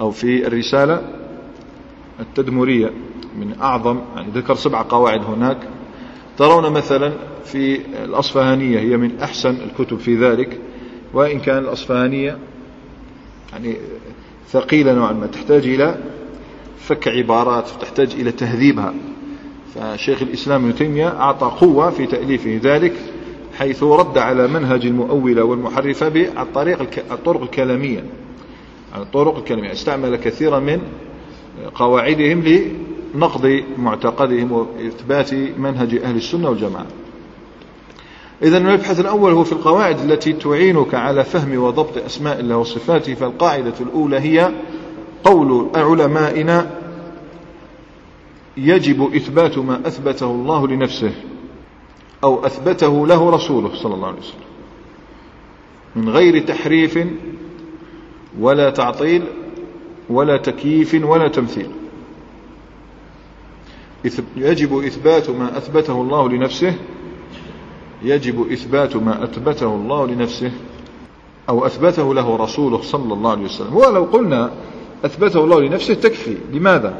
A: أو في الرسالة التدمرية. من أعظم يعني ذكر سبع قواعد هناك. ترون مثلا في الأصفهانية هي من أحسن الكتب في ذلك. وإن كان الأصفهانية يعني ثقيلة نوعا ما تحتاج إلى فك عبارات تحتاج إلى تهذيبها. فشيخ الإسلام ابن تيمية أعطى قوة في تأليفه ذلك. حيث رد على منهج المؤولة والمحرفة بالطريق الطرق الكلامية. الطرق الكلامية. استعمل كثيرا من قواعدهم لنقض معتقدهم وإثبات منهج أهل السنة والجماعة. إذا المبحث الأول هو في القواعد التي تعينك على فهم وضبط أسماء الله وصفاته فالقاعدة الأولى هي قول علمائنا يجب إثبات ما أثبته الله لنفسه. أو أثبته له رسوله صلى الله عليه وسلم. من غير تحريف ولا تعطيل ولا تكييف ولا تمثيل. يجب إثبات ما أثبته الله لنفسه يجب إثبات ما أثبته الله لنفسه أو أثبته له رسوله صلى الله عليه وسلم. ولو قلنا أثبته الله لنفسه تكفي. لماذا؟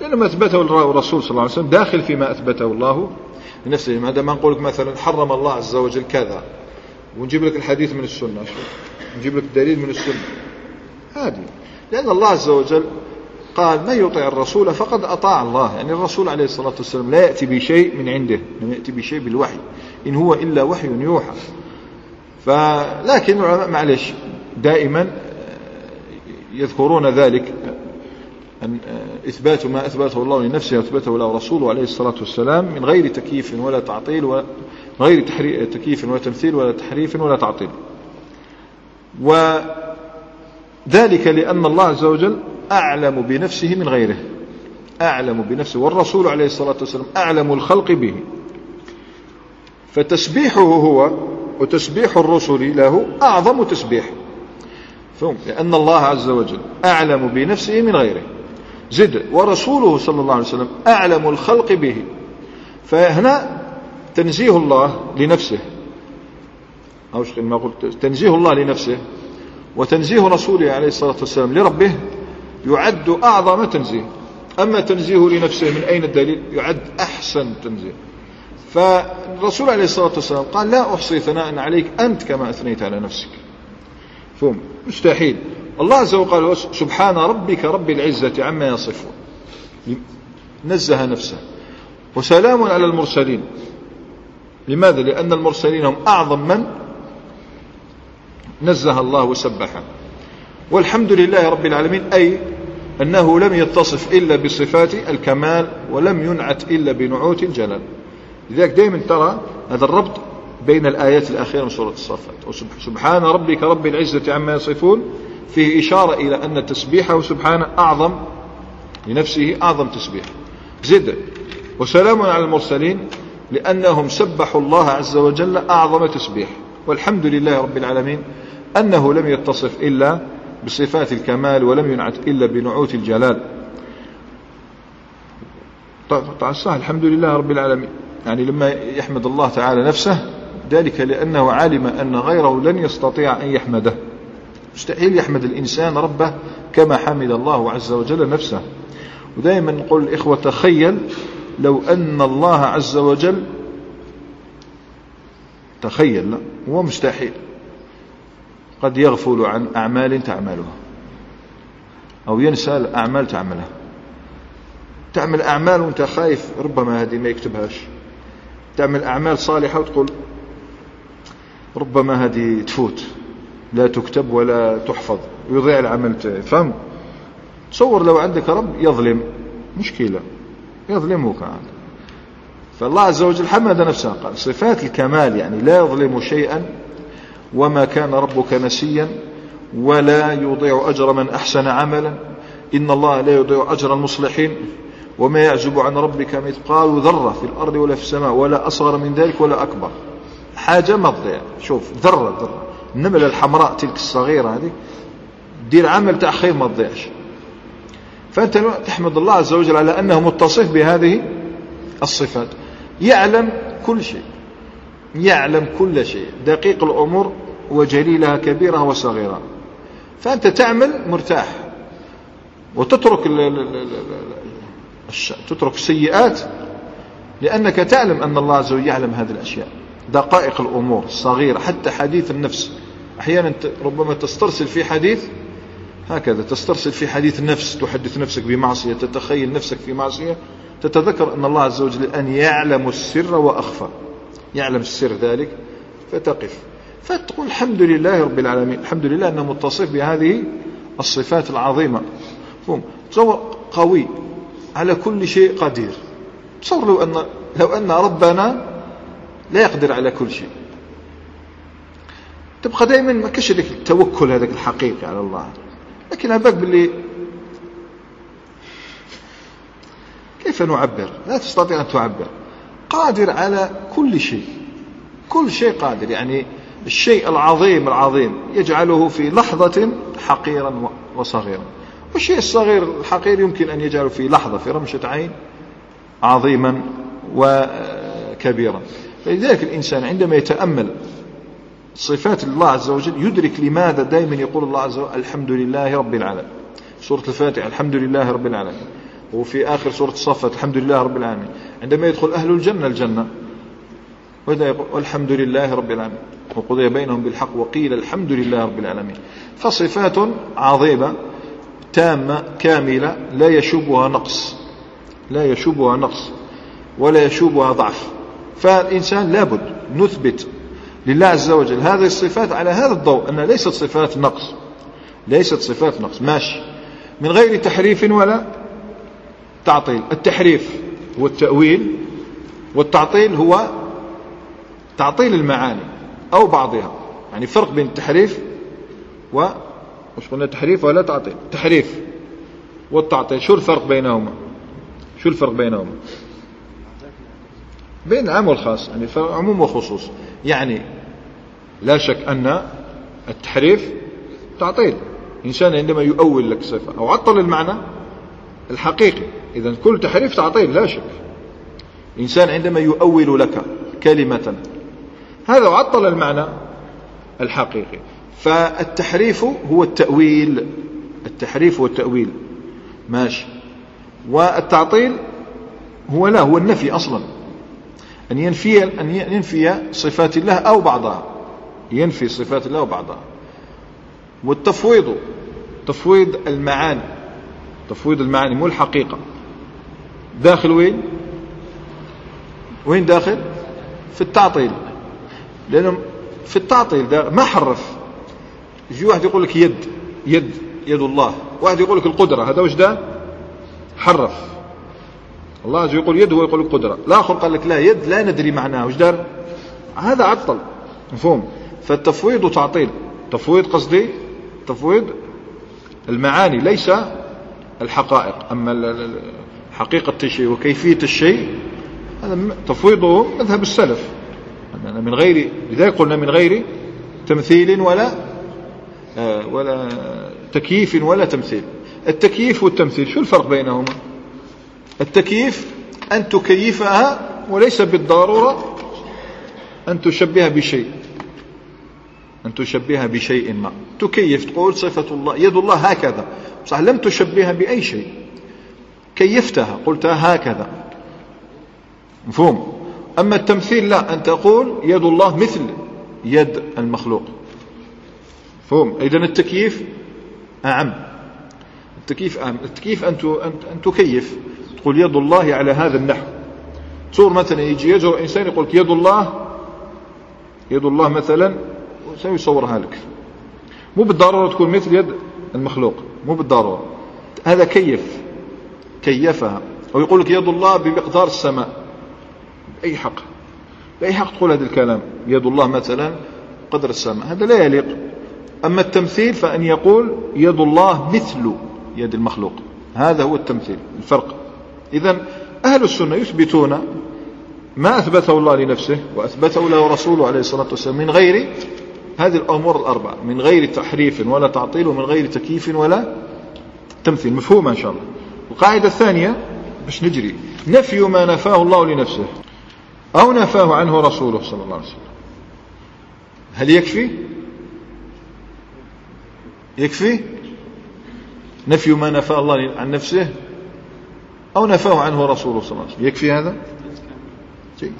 A: لأن ما أثبته الرسول صلى الله عليه وسلم داخل فيما أثبته الله لنفسه. ما نقول لك مثلا حرم الله عز وجل كذا. ونجيب لك الحديث من السنة. نجيب لك الدليل من السنة. هذه لأن الله عز وجل قال من يطيع الرسول فقد أطاع الله. يعني الرسول عليه الصلاة والسلام لا يأتي بشيء من عنده. لم يأتي بشيء بالوحي. إن هو إلا وحي يوحى. فلكن العلماء معلش دائما يذكرون ذلك. أن إثبات ما أثبته الله لنفسه وأثبته له رسوله عليه الصلاة والسلام من غير تكييف ولا تعطيل ولا غير تكييف ولا تمثيل ولا تحريف ولا تعطيل. وذلك لأن الله عز وجل أعلم بنفسه من غيره. أعلم بنفسه والرسول عليه الصلاة والسلام أعلم الخلق به. فتسبيحه هو وتسبيح الرسل له أعظم تسبيح. لأن الله عز وجل أعلم بنفسه من غيره. زد. ورسوله صلى الله عليه وسلم أعلم الخلق به. فهنا تنزيه الله لنفسه. أو ما قلت؟ تنزيه الله لنفسه. وتنزيه رسوله عليه الصلاة والسلام لربه يعد أعظم تنزيه. أما تنزيه لنفسه من أين الدليل؟ يعد أحسن تنزيه. فالرسول عليه الصلاة والسلام قال لا أحصي ثناء عليك أنت كما أثنيت على نفسك. فهم؟ مستحيل. الله عز وجل قال سبحان ربك رب العزة عما يصفون. نزه نفسه. وسلام على المرسلين. لماذا؟ لأن المرسلين هم أعظم من نزه الله وسبحه. والحمد لله رب العالمين أي أنه لم يتصف إلا بصفات الكمال ولم ينعت إلا بنعوت الجلال. لذلك دائما ترى هذا الربط بين الآيات الأخيرة من سورة الصفات. سبحان ربك رب العزة عما يصفون فيه إشارة إلى أن تسبيحه سبحانه أعظم لنفسه أعظم تسبيح. زد وسلام على المرسلين لأنهم سبحوا الله عز وجل أعظم تسبيح. والحمد لله رب العالمين أنه لم يتصف إلا بصفات الكمال ولم ينعت إلا بنعوت الجلال. طبعا صح الحمد لله رب العالمين. يعني لما يحمد الله تعالى نفسه ذلك لأنه علم أن غيره لن يستطيع أن يحمده. مستحيل يحمد الإنسان ربه كما حمد الله عز وجل نفسه؟ ودائما نقول الإخوة تخيل لو أن الله عز وجل تخيل لا هو مستحيل. قد يغفل عن أعمال تعملها أو ينسى الأعمال تعملها. تعمل أعمال وأنت خايف ربما هذه ما يكتبهاش. تعمل أعمال صالحة وتقول ربما هذه تفوت. لا تكتب ولا تحفظ ويضيع العمل فهم تصور لو عندك رب يظلم مشكلة يظلمك فالله عز وجل حمد نفسه قال صفات الكمال يعني لا يظلم شيئا وما كان ربك نسيا ولا يضيع أجر من أحسن عملا. إن الله لا يضيع أجر المصلحين وما يعزب عن ربك مثقال ذرة في الأرض ولا في السماء ولا أصغر من ذلك ولا أكبر. حاجة ما تضيع. شوف ذرة ذرة. النملة الحمراء تلك الصغيرة هذه دير عمل تأخير ما تضيعش. فأنت تحمد الله عز وجل على أنه متصف بهذه الصفات. يعلم كل شيء. يعلم كل شيء. دقيق الأمور وجليلها كبيرة وصغيرة. فأنت تعمل مرتاح. وتترك تترك السيئات لأنك تعلم أن الله عز وجل يعلم هذه الأشياء. دقائق الأمور الصغيرة حتى حديث النفس. أحيانا ربما تسترسل في حديث هكذا تسترسل في حديث النفس تحدث نفسك بمعصية تتخيل نفسك في معصية. تتذكر أن الله عز وجل أن يعلم السر وأخفى. يعلم السر ذلك فتقف. فتقول الحمد لله رب العالمين. الحمد لله أنه متصف بهذه الصفات العظيمة. تصور قوي على كل شيء قدير. تصور لو أن, لو أن ربنا لا يقدر على كل شيء. تبقى دائما ما كاش التوكل هذاك الحقيقي على الله. لكن أباك باللي كيف نعبر؟ لا تستطيع أن تعبر. قادر على كل شيء. كل شيء قادر. يعني الشيء العظيم العظيم يجعله في لحظة حقيرا وصغيرا. والشيء الصغير الحقير يمكن أن يجعله في لحظة في رمشة عين عظيما وكبيرا فلذلك الإنسان عندما يتأمل صفات الله عز وجل يدرك لماذا دائما يقول الله عز وجل الحمد لله رب العالمين. سورة الفاتحة الحمد لله رب العالمين. وفي آخر سورة الصفات الحمد لله رب العالمين. عندما يدخل أهل الجنة الجنة. والحمد لله رب العالمين. وقضي بينهم بالحق وقيل الحمد لله رب العالمين. فصفات عظيمة تامة كاملة لا يشوبها نقص. لا يشوبها نقص ولا يشوبها ضعف. فالإنسان لابد نثبت لله عز وجل هذه الصفات على هذا الضوء أنها ليست صفات نقص ليست صفات نقص. ماشي. من غير تحريف ولا تعطيل. التحريف هو التأويل والتعطيل هو تعطيل المعاني أو بعضها. يعني فرق بين التحريف و مش قلنا؟ تحريف ولا تعطيل. تحريف والتعطيل. شو الفرق بينهما؟ شو الفرق بينهما؟ بين العام والخاص يعني عموم وخصوص. يعني لا شك أن التحريف تعطيل. إنسان عندما يؤول لك صفة أو عطل المعنى الحقيقي إذا كل تحريف تعطيل لا شك. إنسان عندما يؤول لك كلمة هذا عطل المعنى الحقيقي. فالتحريف هو التأويل. التحريف هو التأويل. ماشي. والتعطيل هو لا هو النفي أصلا. أن ينفي أن ينفي صفات الله أو بعضها. ينفي صفات الله وبعضها والتفويض تفويض المعاني. تفويض المعاني مو الحقيقة. داخل وين؟ وين داخل؟ في التعطيل. لأنه في التعطيل ما حرف. يجي واحد يقول لك يد يد يد الله. واحد يقول لك القدرة. هذا وش ده حرف. الله عز يقول يد هو يقول لك قدرة الآخر قال لك لا يد لا ندري معناه. وش دار؟ هذا عطل. مفهوم؟ فالتفويض تعطيل. تفويض قصدي؟ تفويض المعاني ليس الحقائق. أما حقيقة الشيء وكيفية الشيء هذا تفويضه مذهب السلف. من غير لذلك قلنا من غير تمثيل ولا آه، ولا تكييف ولا تمثيل. التكييف والتمثيل شو الفرق بينهما؟ التكييف أن تكيفها وليس بالضرورة أن تشبهها بشيء. أن تشبهها بشيء ما. تكيف تقول صفة الله يد الله هكذا. صح لم تشبهها بأي شيء. كيفتها قلتها هكذا. مفهوم؟ أما التمثيل لا أن تقول يد الله مثل يد المخلوق. مفهوم؟ إذن التكييف أعم. التكييف أعم. التكييف أن أن تكيف. تقول يد الله على هذا النحو. تصور مثلا يجي يجرؤ إنسان يقول يد الله يد الله مثلا سيصورها لك. مو بالضرورة تكون مثل يد المخلوق مو بالضرورة. هذا كيف؟ كيفها. أو يقول لك يد الله بمقدار السماء. بأي حق؟ بأي حق تقول هذا الكلام؟ يد الله مثلا قدر السماء. هذا لا يليق. أما التمثيل فأن يقول يد الله مثل يد المخلوق. هذا هو التمثيل الفرق. إذا أهل السنة يثبتون ما أثبته الله لنفسه وأثبته له رسوله عليه الصلاة والسلام من غير هذه الأمور الأربعة من غير تحريف ولا تعطيل ومن غير تكييف ولا تمثيل مفهومة إن شاء الله. القاعدة الثانية باش نجري نفي ما نفاه الله لنفسه أو نفاه عنه رسوله صلى الله عليه وسلم. هل يكفي؟ يكفي؟ نفي ما نفاه الله عن نفسه أو نفاه عنه رسوله صلى الله عليه وسلم. يكفي هذا؟ جيد.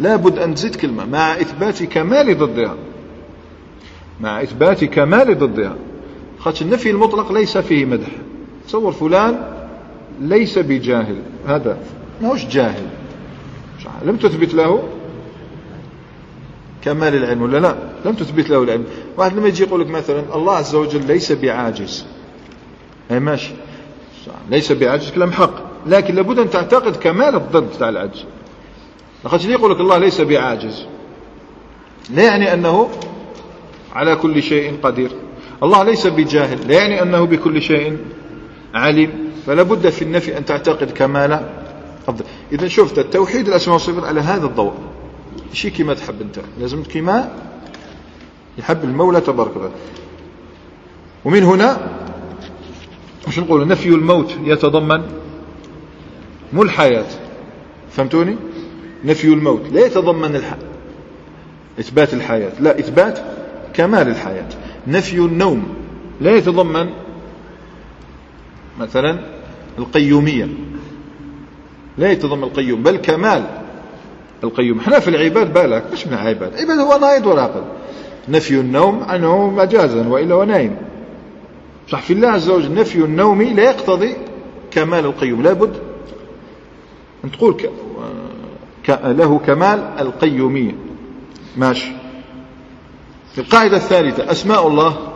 A: لا بد أن تزيد كلمة. مع إثبات كمال ضدها مع إثبات كمال ضدها خاطر النفي المطلق ليس فيه مدح. تصور فلان ليس بجاهل. هذا ماهوش جاهل. لم تثبت له كمال العلم ولا لا؟ لم تثبت له العلم. واحد لما يجي يقول لك مثلا الله عز وجل ليس بعاجز. أي ماشي. ليس بعاجز كلام حق. لكن لابد أن تعتقد كمال الضد تاع العجز. لقد يقول لك الله ليس بعاجز. لا يعني أنه على كل شيء قدير. الله ليس بجاهل لا يعني أنه بكل شيء عليم. فلا بد في النفي أن تعتقد كمال الضد. اذا شفت التوحيد الأسماء والصفات على هذا الضوء. شيء كما تحب أنت. لازم كما يحب المولى تبارك وتعالى. ومن هنا مش نقول؟ نفي الموت يتضمن مو الحياة. فهمتوني؟ نفي الموت. لا يتضمن الح... إثبات الحياة. لا إثبات كمال الحياة. نفي النوم. لا يتضمن مثلا القيومية. لا يتضمن القيوم بل كمال القيوم. إحنا في العباد بالك مش من عباد عباد هو نايض وراقد نفي النوم عنه مجازا وإلا ونايم. صح في الله عز وجل نفي النوم لا يقتضي كمال القيوم. لابد تقول. له كمال القيومية. ماشي. القاعدة الثالثة أسماء الله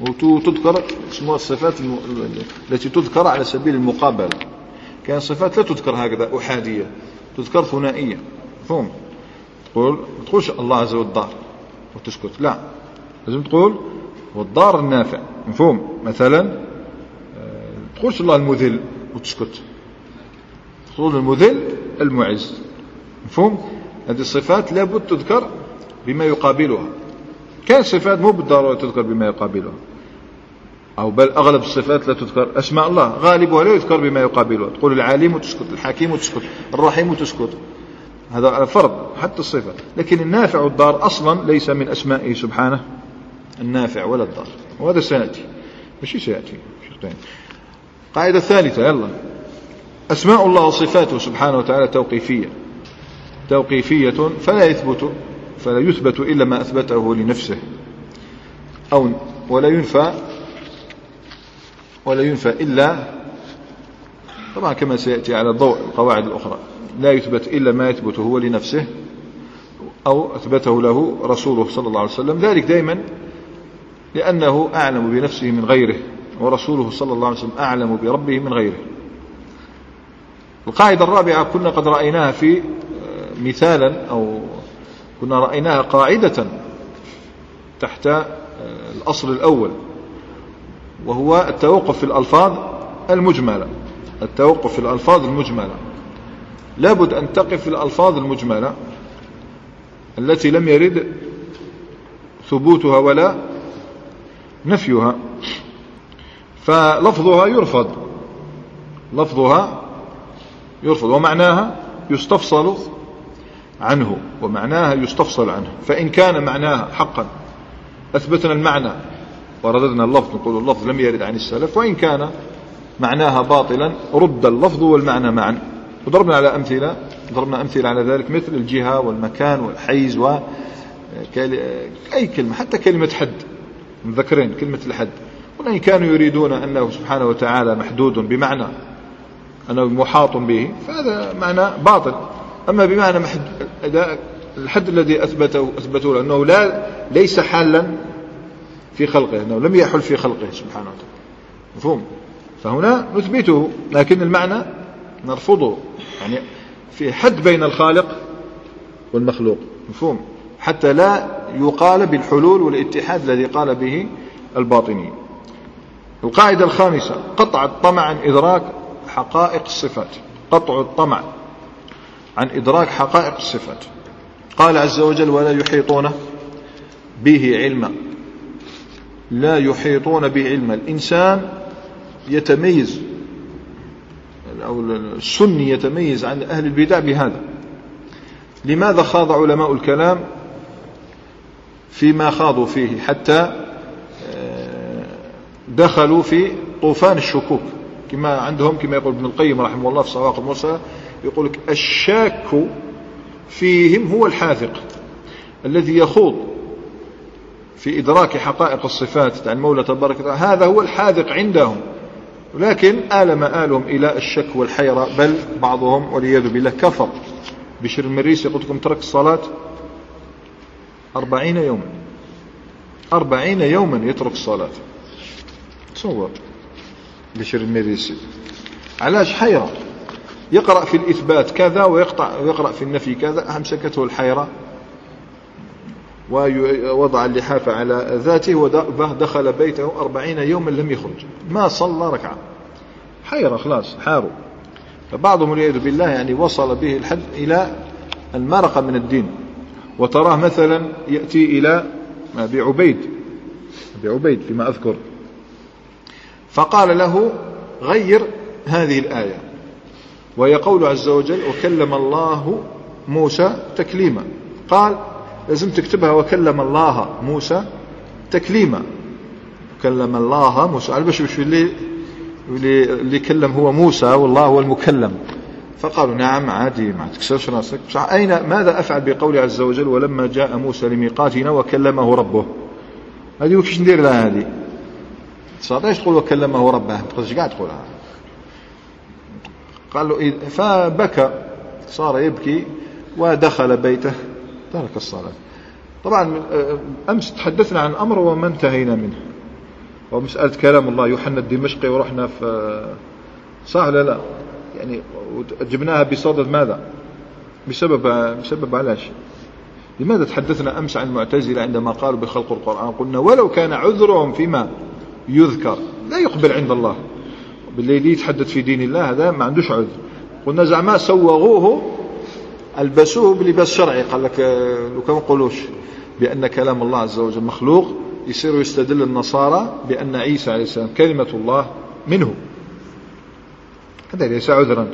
A: وتذكر اسمها الصفات التي تذكر على سبيل المقابلة. كان صفات لا تذكر هكذا أحادية تذكر ثنائية. فهم تقول ما تقولش الله عز وجل وتسكت. لا. لازم تقول والدار النافع. مفهوم؟ مثلا آه، تقولش الله المذل وتسكت. تقول المذل المعز. مفهوم؟ هذه الصفات لابد تذكر بما يقابلها. كان صفات مو بالضرورة تذكر بما يقابلها. أو بل أغلب الصفات لا تذكر. أسماء الله غالبها لا يذكر بما يقابلها. تقول العالم وتسكت الحكيم وتسكت الرحيم وتسكت هذا فرض حتى الصفة. لكن النافع والضار أصلا ليس من أسمائه سبحانه. النافع ولا الضار. وهذا سيأتي. مش سيأتي. قاعدة ثالثة يلا. أسماء الله وصفاته سبحانه وتعالى توقيفية. توقيفية فلا يثبت فلا يثبت إلا ما أثبته لنفسه. أو ولا ينفى ولا ينفى إلا طبعا كما سيأتي على ضوء القواعد الأخرى. لا يثبت إلا ما يثبت هو لنفسه أو أثبته له رسوله صلى الله عليه وسلم. ذلك دائما لأنه أعلم بنفسه من غيره ورسوله صلى الله عليه وسلم أعلم بربه من غيره. القاعدة الرابعة كنا قد رأيناها في آه، مثالا أو كنا رأيناها قاعدة تحت آه، الأصل الأول وهو التوقف في الألفاظ المجملة. التوقف في الألفاظ المجملة. لابد أن تقف في الألفاظ المجملة التي لم يرد ثبوتها ولا نفيها. فلفظها يرفض. لفظها يرفض ومعناها يستفصل عنه ومعناها يستفصل عنه. فإن كان معناها حقا أثبتنا المعنى ورددنا اللفظ نقول اللفظ لم يرد عن السلف وإن كان معناها باطلا رد اللفظ والمعنى معا. وضربنا على أمثلة ضربنا أمثلة على ذلك مثل الجهة والمكان والحيز و أي كلمة حتى كلمة حد. مذكرين كلمة الحد. وإن كانوا يريدون أنه سبحانه وتعالى محدود بمعنى أنه محاط به فهذا معنى باطل. أما بمعنى محد الحد الذي أثبته أثبته له أنه لا ليس حالا في خلقه أنه لم يحل في خلقه سبحانه وتعالى. مفهوم؟ فهنا نثبته لكن المعنى نرفضه. يعني في حد بين الخالق والمخلوق. مفهوم؟ حتى لا يقال بالحلول والاتحاد الذي قال به الباطني. القاعدة الخامسة قطع الطمع عن إدراك حقائق الصفات قطع الطمع عن إدراك حقائق الصفات قال عز وجل ولا يحيطون به علما لا يحيطون به علما الإنسان يتميز أو السني يتميز عن أهل البدع بهذا. لماذا خاض علماء الكلام فيما خاضوا فيه؟ حتى آه، دخلوا في طوفان الشكوك. كما عندهم كما يقول ابن القيم رحمه الله في صواق المرسلة يقول لك الشاك فيهم هو الحاذق الذي يخوض في إدراك حقائق الصفات تاع المولى تبارك وتعالى. هذا هو الحاذق عندهم. لكن آل مآلهم إلى الشك والحيرة بل بعضهم والعياذ بالله كفر. بشر المريسي قلت لكم ترك الصلاة أربعين يوما. أربعين يوما يترك الصلاة. تصور. بشر المريسي علاش حيرة؟ يقرأ في الإثبات كذا ويقطع ويقرأ في النفي كذا أمسكته الحيرة. ووضع اللحاف على ذاته ودخل بيته أربعين يوما لم يخرج. ما صلى ركعة. حيرة خلاص حاروا. فبعضهم والعياذ بالله يعني وصل به الحد إلى المرقة من الدين. وتراه مثلا يأتي إلى أبي عبيد. أبي عبيد فيما أذكر. فقال له غير هذه الآية. وهي قول عز وجل وكلم الله موسى تكليما. قال لازم تكتبها وكلم الله موسى تكليما. كلم الله موسى. على باش اللي اللي كلم هو موسى والله هو المكلم. فقالوا نعم عادي ما تكسرش راسك. أين ماذا أفعل بقول عز وجل ولما جاء موسى لميقاتنا وكلمه ربه؟ هذه وكيش ندير لها هذه؟ تستطيعش تقول وكلمه ربه ما تقدرش كاع تقولها قال له فبكى صار يبكي ودخل بيته ترك الصلاة. طبعا آه، أمس تحدثنا عن أمر وما انتهينا منه. ومسألة كلام الله يوحنا الدمشقي ورحنا في صح لا لا؟ يعني جبناها بصدد ماذا؟ بسبب بسبب علاش لماذا تحدثنا أمس عن المعتزلة عندما قالوا بخلق القرآن؟ قلنا ولو كان عذرهم فيما يذكر. لا يقبل عند الله. بالليل يتحدث في دين الله هذا ما عندوش عذر. قلنا زعما سوغوه ألبسوه بلباس شرعي. قال لك لو كان نقولوش. بأن كلام الله عز وجل مخلوق يصير يستدل النصارى بأن عيسى عليه السلام كلمة الله منه. هذا ليس عذرا.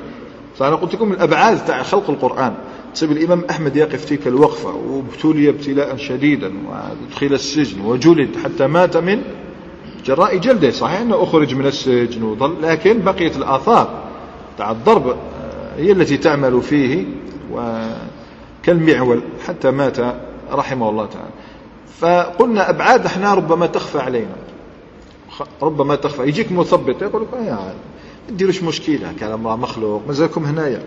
A: فأنا قلت لكم الأبعاد تاع خلق القرآن. بسبب الإمام أحمد يقف تلك الوقفة وابتلي ابتلاء شديدا ودخل السجن وجلد حتى مات من جراء جلده. صحيح أنه أخرج من السجن وظل لكن بقيت الآثار تاع الضرب آه، هي التي تعمل فيه وكالمعول حتى مات رحمه الله تعالى. فقلنا أبعاد إحنا ربما تخفى علينا. ربما تخفى. يجيك مثبت يقول لك يا عالم ديروش مشكلة؟ كلام الله مخلوق مازالكم هنايا.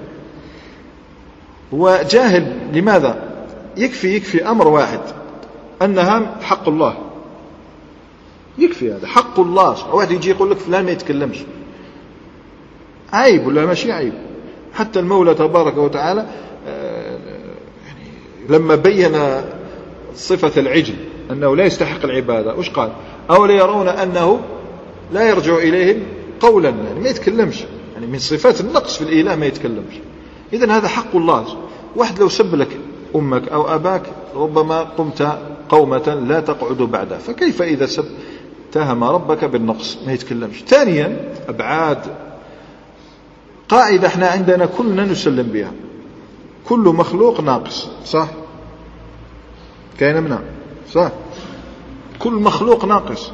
A: هو لماذا؟ يكفي يكفي أمر واحد أنها حق الله. يكفي هذا. حق الله. واحد يجي يقول لك فلان ما يتكلمش. عيب ولا ماشي عيب؟ حتى المولى تبارك وتعالى آه، يعني لما بين صفة العجل أنه لا يستحق العبادة وش قال؟ أولا يرون أنه لا يرجع إليهم قولا يعني ما يتكلمش. يعني من صفات النقص في الإله ما يتكلمش. إذا هذا حق الله. واحد لو سب لك أمك أو أباك ربما قمت قومة لا تقعد بعدها فكيف إذا سب؟ اتهم ربك بالنقص. ما يتكلمش. ثانيا أبعاد قاعدة إحنا عندنا كلنا نسلم بها. كل مخلوق ناقص صح؟ كاين منها صح؟ كل مخلوق ناقص.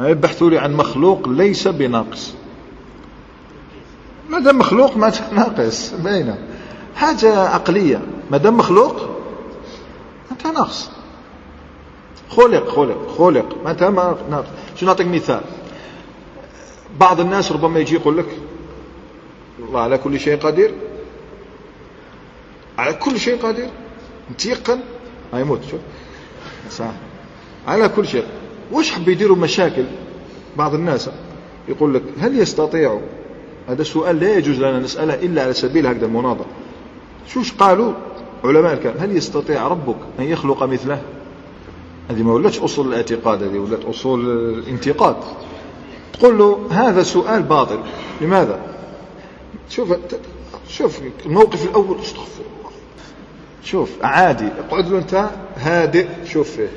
A: يبحثوا لي عن مخلوق ليس بناقص. ما دام مخلوق ما ناقص. باينه حاجة عقلية. ما دام مخلوق أنت ناقص. خلق خلق خلق. ما أنت ناقص. شو نعطيك مثال؟ بعض الناس ربما يجي يقول لك الله على كل شيء قدير. على كل شيء قدير. متيقن ما يموت شوف. صح على كل شيء. وش حب يديروا مشاكل؟ بعض الناس يقول لك هل يستطيع؟ هذا سؤال لا يجوز لنا نسأله إلا على سبيل هكذا المناظرة. شوش قالوا؟ علماء الكلام هل يستطيع ربك أن يخلق مثله؟ هذه ما ولاتش أصول الاعتقاد هذه ولات أصول الانتقاد. تقول له هذا سؤال باطل. لماذا؟ شوف شوف الموقف الأول استغفر الله شوف عادي. اقعد له أنت هادئ شوف فيه.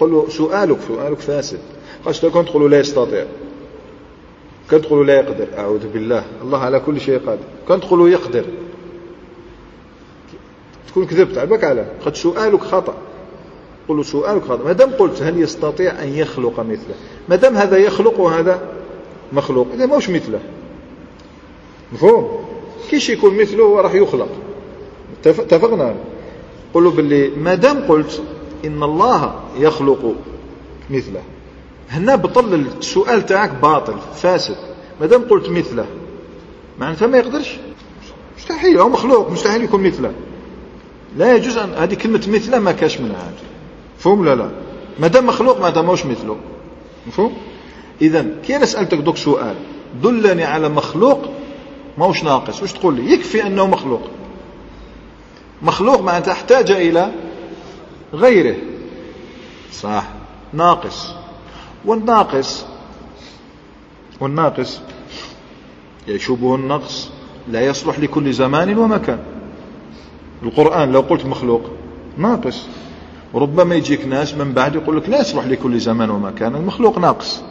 A: قل له سؤالك سؤالك فاسد. قاش كنت تقول لا يستطيع. كنت تقول لا يقدر. أعوذ بالله. الله على كل شيء قادر. كنت تقول يقدر. تكون كذبت. عبك على. قد سؤالك خطأ. قل سؤالك خطأ ما دام قلت هل يستطيع أن يخلق مثله؟ ما دام هذا يخلق وهذا مخلوق إذا موش مثله؟ مفهوم؟ كيش يكون مثله هو راح يخلق؟ اتفقنا؟ قلوا باللي ما دام قلت إن الله يخلق مثله هنا بطل السؤال تاعك باطل فاسد. ما دام قلت مثله معناتها ما يقدرش؟ مستحيل هو مخلوق مستحيل يكون مثله. لا يجوز أن هذه كلمة مثله ما كاش منها. فهم لا لا؟ ما دام مخلوق ما داموش مثله. مفهوم؟ إذا كي أنا سألتك دوك سؤال دلني على مخلوق ماهوش ناقص. واش تقول لي؟ يكفي أنه مخلوق. مخلوق معناتها أحتاج إلى غيره. صح. ناقص. والناقص والناقص يشوبه النقص لا يصلح لكل زمان ومكان. القرآن لو قلت مخلوق ناقص. ربما يجيك ناس من بعد يقول لك لا يصلح لكل زمان ومكان المخلوق ناقص.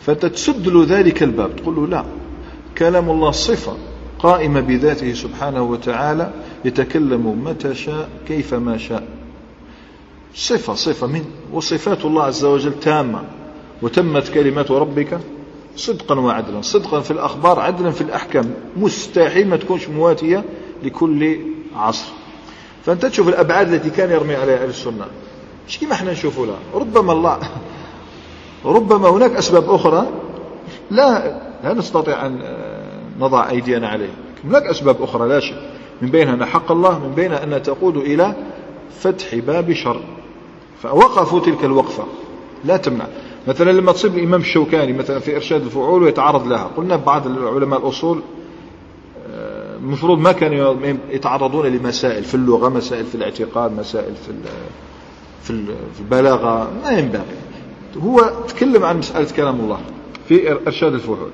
A: فأنت تسد له ذلك الباب تقول له لا كلام الله صفة قائمة بذاته سبحانه وتعالى يتكلم متى شاء كيف ما شاء. صفة صفة من وصفات الله عز وجل تامة وتمت كلمات ربك صدقا وعدلا. صدقا في الأخبار عدلا في الأحكام. مستحيل ما تكونش مواتية لكل عصر. فأنت تشوف الأبعاد التي كان يرمي عليها أهل السنة. مش كما إحنا نشوفوا لها ربما الله ربما هناك أسباب أخرى لا لا نستطيع أن نضع أيدينا عليه. هناك أسباب أخرى لا شك. من بينها أن حق الله من بينها أن تقود إلى فتح باب شر. فوقفوا تلك الوقفة. لا تمنع. مثلا لما تصيب الإمام الشوكاني مثلا في إرشاد الفعول ويتعرض لها. قلنا بعض العلماء الأصول آه، المفروض ما كانوا يتعرضون لمسائل في اللغة مسائل في الاعتقاد مسائل في في البلاغة. ما ينبغي. هو تكلم عن مسألة كلام الله في إرشاد الفحول.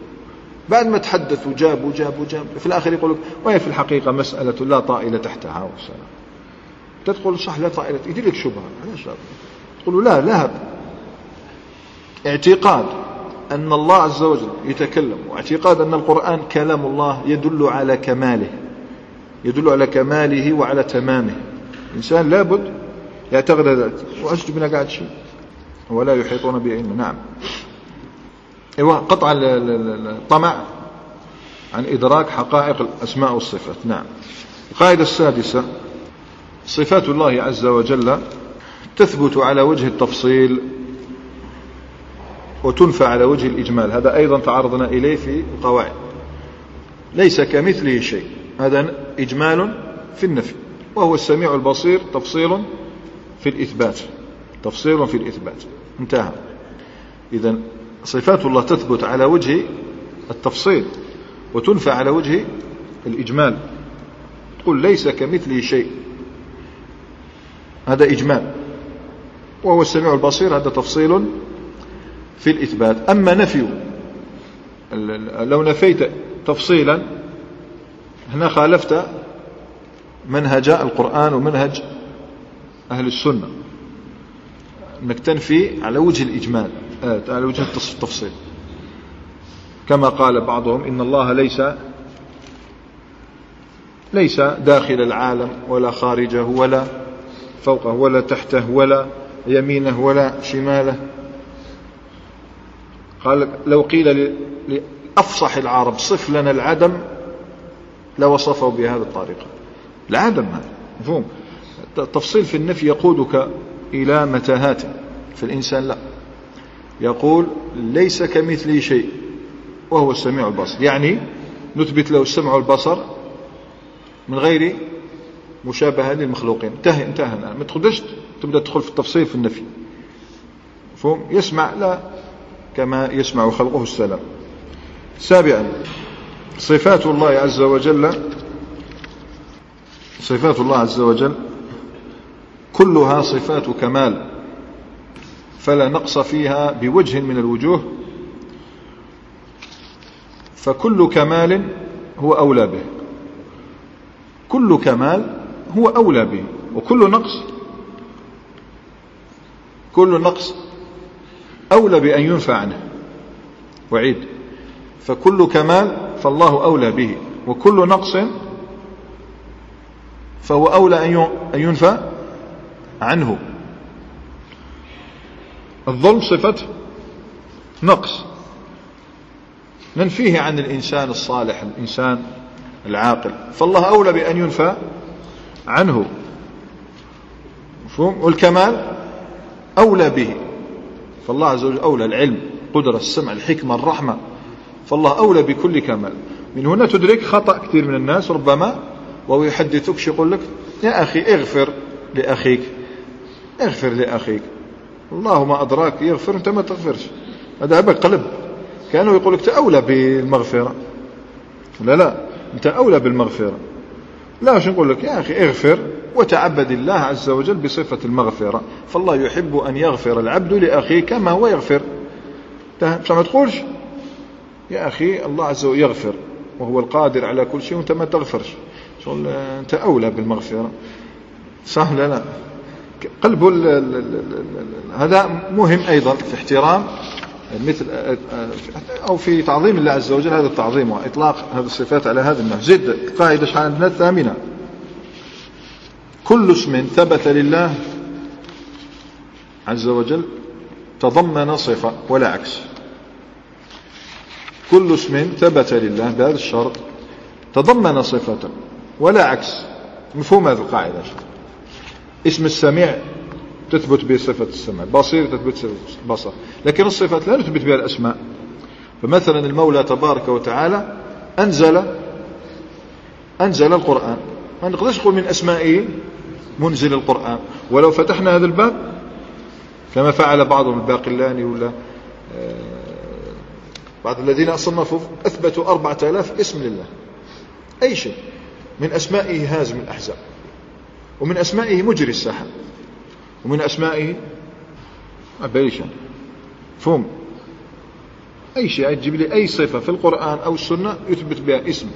A: بعد ما تحدث وجاب وجاب وجاب في الآخر يقول لك وهي في الحقيقة مسألة لا طائلة تحتها والسلام. تدخل صح لا طائلة يدير لك شبهة علاش تقول لا لا. اعتقاد. أن الله عز وجل يتكلم واعتقاد أن القرآن كلام الله يدل على كماله يدل على كماله وعلى تمامه. الإنسان لابد يعتقد ذلك. وأشج بنا قاعد شيء ولا يحيطون بعلم. نعم. إيوه قطع الطمع عن إدراك حقائق الأسماء والصفات. نعم. القاعدة السادسة صفات الله عز وجل تثبت على وجه التفصيل وتنفى على وجه الإجمال. هذا أيضا تعرضنا إليه في القواعد. ليس كمثله شيء. هذا إجمال في النفي. وهو السميع البصير تفصيل في الإثبات. تفصيل في الإثبات. انتهى. إذا صفات الله تثبت على وجه التفصيل وتنفى على وجه الإجمال. تقول ليس كمثله شيء. هذا إجمال. وهو السميع البصير هذا تفصيل في الإثبات. أما نفي لو نفيت تفصيلا هنا خالفت منهج القرآن ومنهج أهل السنة. أنك تنفي على وجه الإجمال على وجه التفصيل. كما قال بعضهم إن الله ليس ليس داخل العالم ولا خارجه ولا فوقه ولا تحته ولا يمينه ولا شماله. قال لو قيل لأفصح العرب صف لنا العدم لوصفه بهذه الطريقة العدم هذا مفهوم؟ التفصيل في النفي يقودك إلى متاهات. في الإنسان لا. يقول ليس كمثله شيء وهو السميع البصر يعني نثبت له السمع والبصر من غير مشابهة للمخلوقين. انتهى انتهى. ما تقدرش تبدأ تدخل في التفصيل في النفي. مفهوم؟ يسمع لا. كما يسمع خلقه السلام. سابعا صفات الله عز وجل صفات الله عز وجل كلها صفات كمال فلا نقص فيها بوجه من الوجوه فكل كمال هو أولى به. كل كمال هو أولى به وكل نقص كل نقص أولى بأن ينفع عنه. وعيد. فكل كمال فالله أولى به. وكل نقص فهو أولى أن ينفى عنه. الظلم صفة نقص. ننفيه عن الإنسان الصالح الإنسان العاقل. فالله أولى بأن ينفى عنه. مفهوم؟ والكمال أولى به. فالله عز وجل أولى العلم قدرة السمع الحكمة الرحمة. فالله أولى بكل كمال. من هنا تدرك خطأ كثير من الناس ربما وهو يحدثك يقول لك يا أخي اغفر لأخيك اغفر لأخيك. الله ما أدراك يغفر أنت ما تغفرش. هذا أبا قلب. كانوا يقول لك أولى بالمغفرة. لا لا أنت أولى بالمغفرة. لا شو نقول لك؟ يا أخي اغفر وتعبد الله عز وجل بصفة المغفرة. فالله يحب أن يغفر العبد لأخيه كما هو يغفر. ما تقولش؟ يا أخي الله عز وجل يغفر وهو القادر على كل شيء وأنت ما تغفرش. شغل أنت أولى بالمغفرة. صح لا لا؟ قلب هذا مهم أيضا في احترام مثل أو في تعظيم الله عز وجل هذا التعظيم وإطلاق هذه الصفات على هذا النحو زد قاعدة شحال؟ عندنا الثامنة. كل اسم ثبت لله عز وجل تضمن صفة ولا عكس. كل اسم ثبت لله بهذا الشرط تضمن صفة ولا عكس. مفهوم هذه القاعدة اسم السميع تثبت به صفة السمع بصير تثبت صفة البصر لكن الصفات لا نثبت بها الأسماء. فمثلا المولى تبارك وتعالى أنزل أنزل القرآن. ما نقدرش نقول من أسمائه منزل القرآن. ولو فتحنا هذا الباب كما فعل بعضهم الباقلاني ولا آه، بعض الذين صنفوا أثبتوا أربعة آلاف اسم لله. أي شيء. من أسمائه هازم الأحزاب. ومن أسمائه مجري السحاب ومن أسمائه أبيشا فهم. أي شيء. تجيب لي أي صفة في القرآن أو السنة يثبت بها اسم.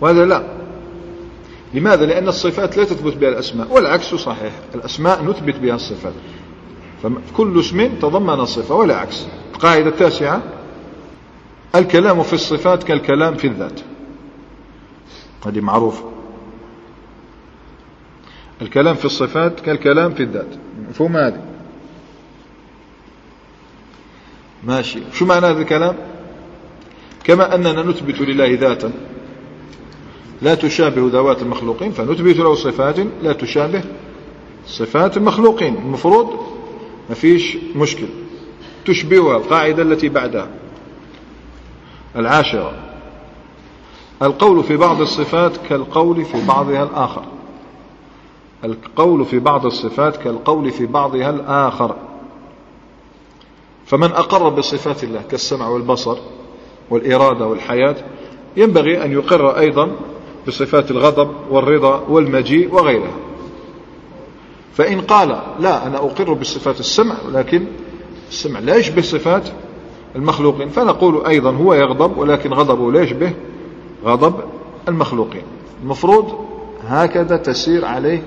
A: وهذا لا. لماذا؟ لأن الصفات لا تثبت بها الأسماء والعكس صحيح. الأسماء نثبت بها الصفات. فكل اسم تضمن صفة ولا عكس. القاعدة التاسعة الكلام في الصفات كالكلام في الذات. هذه معروفة. الكلام في الصفات كالكلام في الذات. مفهوم هذه؟ ماشي. شو معنى هذا الكلام؟ كما أننا نثبت لله ذاتا. لا تشابه ذوات المخلوقين فنثبت له صفات لا تشابه صفات المخلوقين. المفروض ما فيش مشكل. تشبهها القاعدة التي بعدها. العاشرة. القول في بعض الصفات كالقول في بعضها الآخر. القول في بعض الصفات كالقول في بعضها الآخر. فمن أقر بصفات الله كالسمع والبصر والإرادة والحياة ينبغي أن يقر أيضا بصفات الغضب والرضا والمجيء وغيرها. فإن قال لا أنا أقر بصفات السمع ولكن السمع لا يشبه صفات المخلوقين فنقول أيضا هو يغضب ولكن غضبه لا يشبه غضب المخلوقين. المفروض هكذا تسير عليه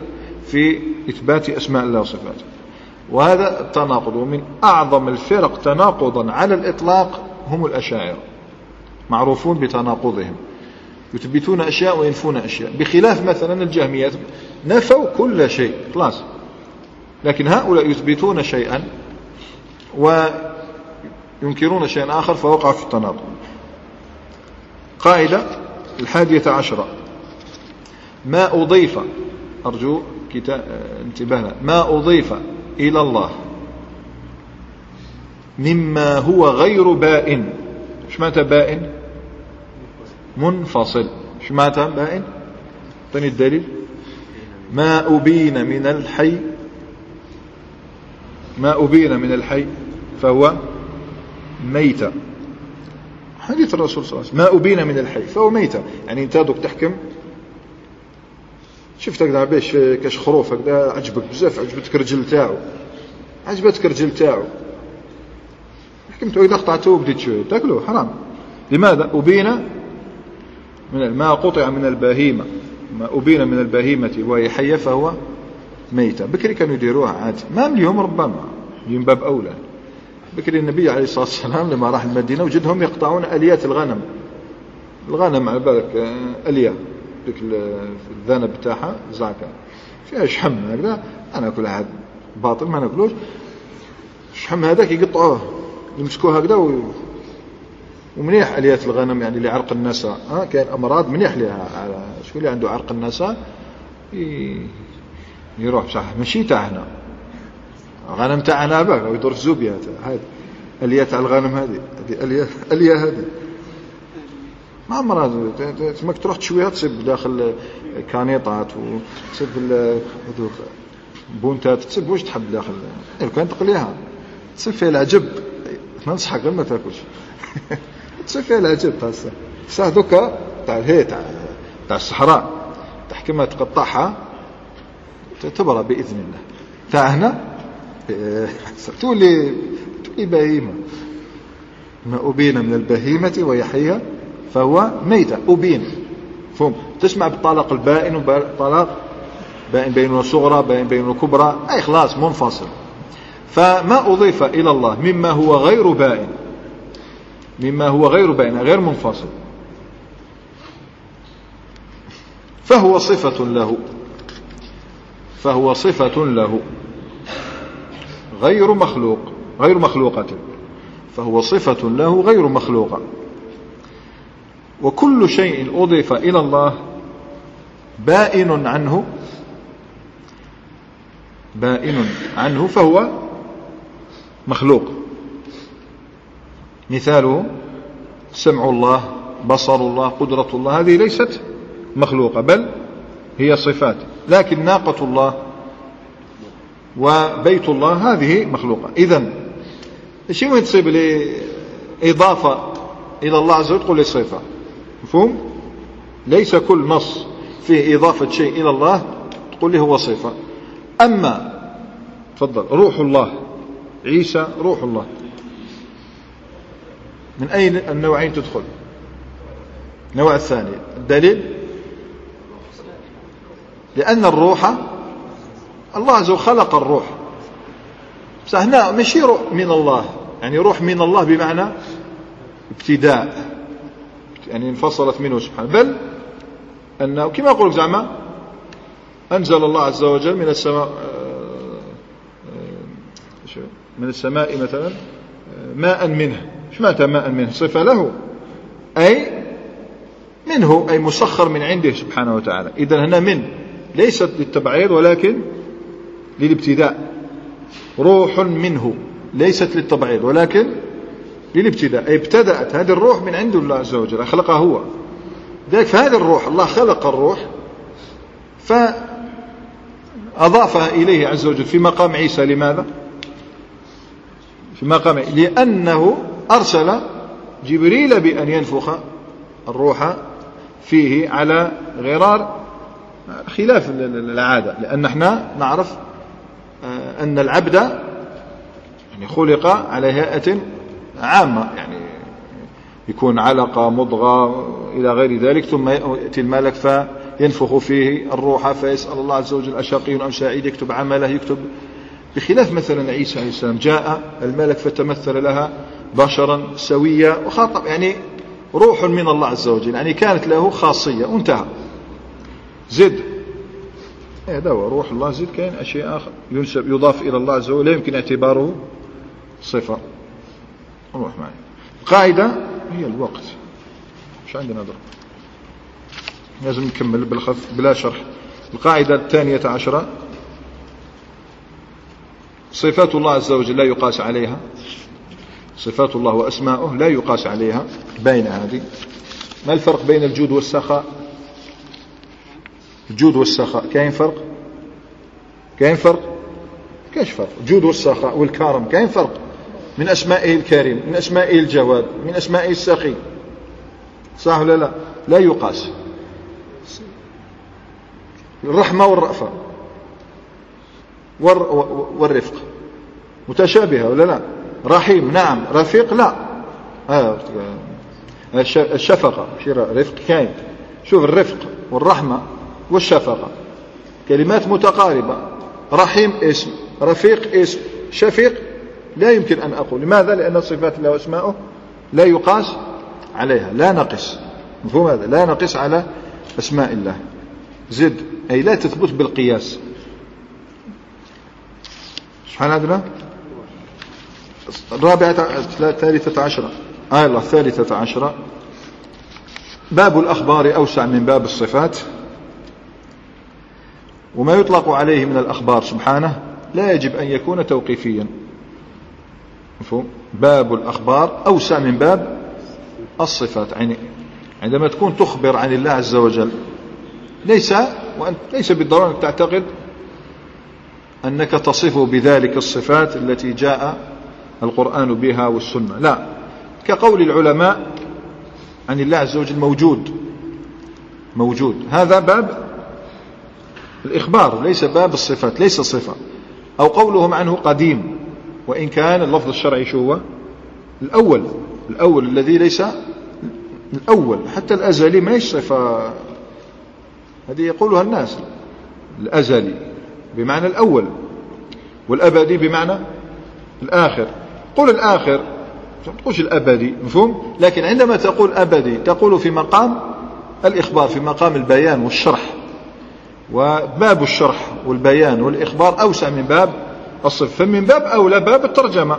A: في إثبات أسماء الله وصفاته. وهذا التناقض ومن أعظم الفرق تناقضا على الإطلاق هم الأشاعرة معروفون بتناقضهم. يثبتون أشياء وينفون أشياء. بخلاف مثلا الجهميات نفوا كل شيء خلاص. لكن هؤلاء يثبتون شيئا وينكرون شيئا آخر فوقع في التناقض. قاعدة الحادية عشرة. ما أضيف أرجو انتبهنا ما أضيف إلى الله مما هو غير بائن. إيش معنى بائن؟ منفصل. إيش معنى بائن. ثاني الدليل. ما أبين من الحي. ما أبين من الحي فهو ميتة حديث الرسول صلى الله عليه وسلم. ما أبين من الحي فهو ميتة يعني انت دوك تحكم. شفت هكذا باش كاش خروف هكذا عجبك بزاف عجبتك الرجل تاعو. عجبتك الرجل تاعو. حكمت إذا قطعته شوية. تاكلوه حرام. لماذا؟ أبين من ما قطع من البهيمة ما أبين من البهيمة وهي حية فهو ميتة. بكري كانوا يديروها عادي. ما اليوم ربما من باب أولى. بكري النبي عليه الصلاة والسلام لما راح المدينة وجدهم يقطعون أليات الغنم. الغنم على بالك آه، ألية. ديك الذنب بتاعها زعكة فيها شحم هكذا. أنا أكل هذا. باطل ما ناكلوش. الشحم هذاك يقطعوه يمسكوه هكذا. ومنيح آليات الغنم يعني لعرق النساء ها كاين أمراض منيح لها شكون اللي عنده عرق النساء يروح بصح ماشي تاعنا غنم تاعنا باك يدور في زوبيا هذه اليا تاع الغنم هذه هذه اليا اليا هذه ما عمرها تماك تروح تشويها تصيب داخل كانيطات وتصيب هذوك بونتات تصيب واش تحب داخل لو كان تقليها. تصيب فيها العجب ننصحك ما تاكلش. [laughs] فيها العجب الساعة دوكا تاع الهي تاع تاع الصحراء تحكي ما تقطعها تبرى بإذن الله. تاع هنا تولي تولي بهيمة. ما أبين من البهيمة ويحييها فهو ميتة أبين. فهم تسمع بالطلاق البائن وطلاق بائن بين الصغرى بائن بين الكبرى أي خلاص منفصل. فما أضيف إلى الله مما هو غير بائن. مما هو غير بائن غير منفصل. فهو صفة له. فهو صفة له. غير مخلوق غير مخلوقة. فهو صفة له غير مخلوقة. وكل شيء أضيف إلى الله بائن عنه بائن عنه فهو مخلوق. مثاله سمع الله بصر الله قدرة الله هذه ليست مخلوقة بل هي صفات. لكن ناقة الله وبيت الله هذه مخلوقة. إذا شو تصيب لي؟ إضافة إلى الله عز وجل تقول لي صفة. مفهوم؟ ليس كل نص فيه إضافة شيء إلى الله تقول لي هو صفة. أما تفضل روح الله. عيسى روح الله. من أي النوعين تدخل؟ النوع الثاني الدليل؟ لأن الروح الله عز وجل خلق الروح. بس هنا ماشي روح من الله يعني روح من الله بمعنى ابتداء يعني انفصلت منه سبحانه. بل أنه كما يقول زعما أنزل الله عز وجل من السماء آه، آه، من السماء مثلا آه، ماء منه. إيش معنى ماء منه صفة له. أي منه أي مسخر من عنده سبحانه وتعالى. إذا هنا من ليست للتبعيض ولكن للابتداء. روح منه ليست للتبعيض ولكن للابتداء. أي ابتدأت هذه الروح من عند الله عز وجل خلقها هو. ذلك فهذه الروح الله خلق الروح فأضافها إليه عز وجل في مقام عيسى. لماذا؟ في مقام لأنه أرسل جبريل بأن ينفخ الروح فيه على غرار خلاف العادة لأن إحنا نعرف آه، أن العبد يعني خلق على هيئة عامة يعني يكون علقة مضغة إلى غير ذلك ثم يأتي الملك فينفخ فيه الروح فيسأل الله عز وجل أشقي أم سعيد يكتب عمله يكتب بخلاف مثلا عيسى عليه السلام جاء الملك فتمثل لها بشرا سويا وخاطب يعني روح من الله عز وجل يعني كانت له خاصية. وانتهى. زد. هذا هو روح الله زد كاين أشياء آخر. ينسب يضاف إلى الله عز وجل يمكن اعتباره صفة. روح معي. القاعدة هي الوقت. مش عندنا ضرب لازم نكمل بالخف بلا شرح. القاعدة الثانية عشرة. صفات الله عز وجل لا يقاس عليها. صفات الله وأسماؤه لا يقاس عليها بين هذه. ما الفرق بين الجود والسخاء؟ الجود والسخاء كاين فرق؟ كاين فرق؟ كاش فرق؟ الجود والسخاء والكرم كاين فرق؟ من أسمائه الكريم من أسمائه الجواد من أسمائه السخي. صح ولا لا؟ لا يقاس. الرحمة والرأفة. والرفق. متشابهة ولا لا؟ رحيم نعم. رفيق لا. آه، الشفقة. رفق كاين. شوف الرفق والرحمة والشفقة. كلمات متقاربة. رحيم اسم رفيق اسم شفيق لا يمكن أن أقول. لماذا؟ لأن صفات الله وأسماؤه لا يقاس عليها لا نقص مفهوم هذا؟ لا نقص على أسماء الله. زد أي لا تثبت بالقياس. سبحان الله. الرابعة الثالثة عشرة آية الله الثالثة عشرة باب الأخبار أوسع من باب الصفات. وما يطلق عليه من الأخبار سبحانه لا يجب أن يكون توقيفيا. باب الأخبار أوسع من باب الصفات. يعني عندما تكون تخبر عن الله عز وجل ليس وأنت ليس بالضرورة أن تعتقد أنك تصفه بذلك الصفات التي جاء القرآن بها والسنة. لا. كقول العلماء عن الله عز وجل موجود. موجود. هذا باب الإخبار ليس باب الصفات ليس صفة. أو قولهم عنه قديم. وإن كان اللفظ الشرعي شو هو؟ الأول. الأول الذي ليس الأول. حتى الأزلي ما صفة؟ هذه يقولها الناس. الأزلي بمعنى الأول. والأبدي بمعنى الآخر. قل الآخر ما تقولش الأبدي مفهوم؟ لكن عندما تقول أبدي تقول في مقام الإخبار في مقام البيان والشرح. وباب الشرح والبيان والإخبار أوسع من باب الصف فمن باب أولى باب الترجمة.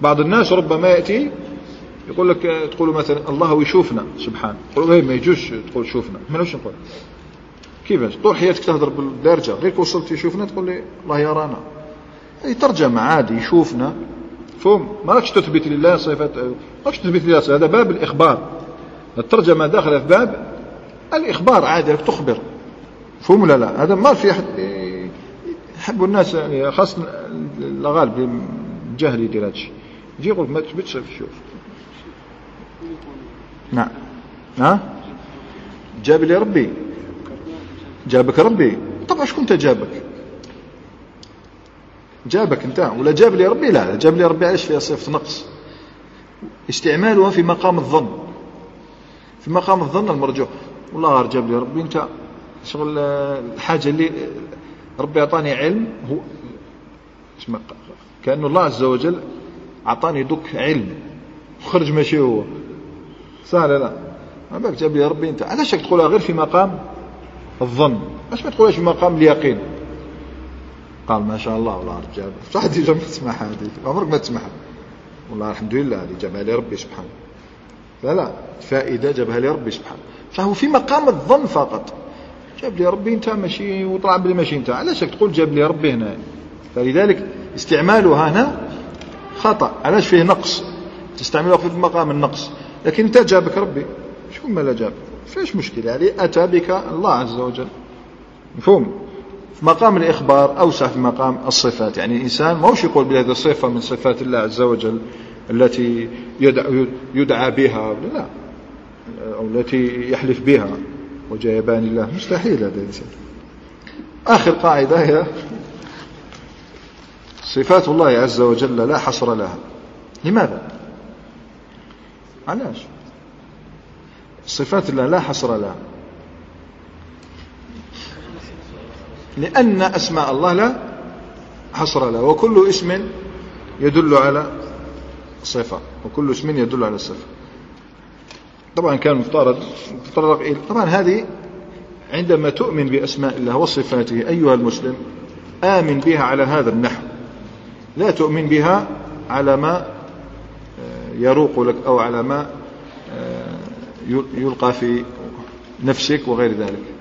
A: بعض الناس ربما يأتي يقول لك تقول مثلا الله يشوفنا سبحانه تقول إيه، ما يجوش تقول شوفنا. ما نقولش نقول. كيفاش؟ طول حياتك تهضر بالدارجة. غير وصلت يشوفنا تقول لي الله يرانا. أي ترجمة عادي يشوفنا. فهم ما راكش تثبت لله صفات ما راكش تثبت لله هذا باب الإخبار. الترجمة داخلة في باب الإخبار عادي تخبر. فهم ولا لا؟ هذا ما في أحد يحبوا الناس يعني خاصة الغالب الجهل يدير هذا الشيء. يجي يقول ما تثبتش شوف. نعم. ها؟ جاب لي ربي. جابك ربي؟ طبعا شكون انت جابك انت. ولا جاب لي ربي؟ لا, لا جاب لي ربي علاش فيها صفة نقص. استعمالها في مقام الظن. في مقام الظن المرجوح. والله جاب لي ربي. انت شغل الحاجة اللي ربي أعطاني علم هو كانه الله عز وجل أعطاني دوك علم. خرج ماشي هو. صح لا؟ ما بالك جاب لي ربي. انت علاش تقولها غير في مقام الظن؟ اش ما تقولهاش في مقام اليقين؟ قال ما شاء الله والله رجال. صح ديجا ما تسمع هذه. عمرك ما تسمعها. والله الحمد لله اللي جابها لي ربي سبحانه. لا لا فائدة جابها لي ربي سبحانه. فهو في مقام الظن فقط. جاب لي ربي انت ماشي وطلع بلي ماشي انت. علاش تقول جاب لي ربي هنا. فلذلك استعمالها هنا خطأ. علاش فيه نقص؟ تستعملها في مقام النقص. لكن انت جابك ربي. شكون ما لا جاب. فيش مشكلة؟ يعني أتى بك الله عز وجل. مفهوم؟ مقام الإخبار أوسع في مقام الصفات. يعني الإنسان ما هوش يقول بهذه صفة من صفات الله عز وجل التي يدعى, يدعى بها لا أو التي يحلف بها. وجايبان الله مستحيل هذا الإنسان. آخر قاعدة هي صفات الله عز وجل لا حصر لها. لماذا؟ علاش؟ صفات الله لا حصر لها. لأن أسماء الله لا حصر لها وكل اسم يدل على صفة وكل اسم يدل على الصفة طبعا كان مفترض مفترض طبعا هذه عندما تؤمن بأسماء الله وصفاته أيها المسلم آمن بها على هذا النحو. لا تؤمن بها على ما آه، يروق لك أو على ما آه، يلقى في نفسك وغير ذلك.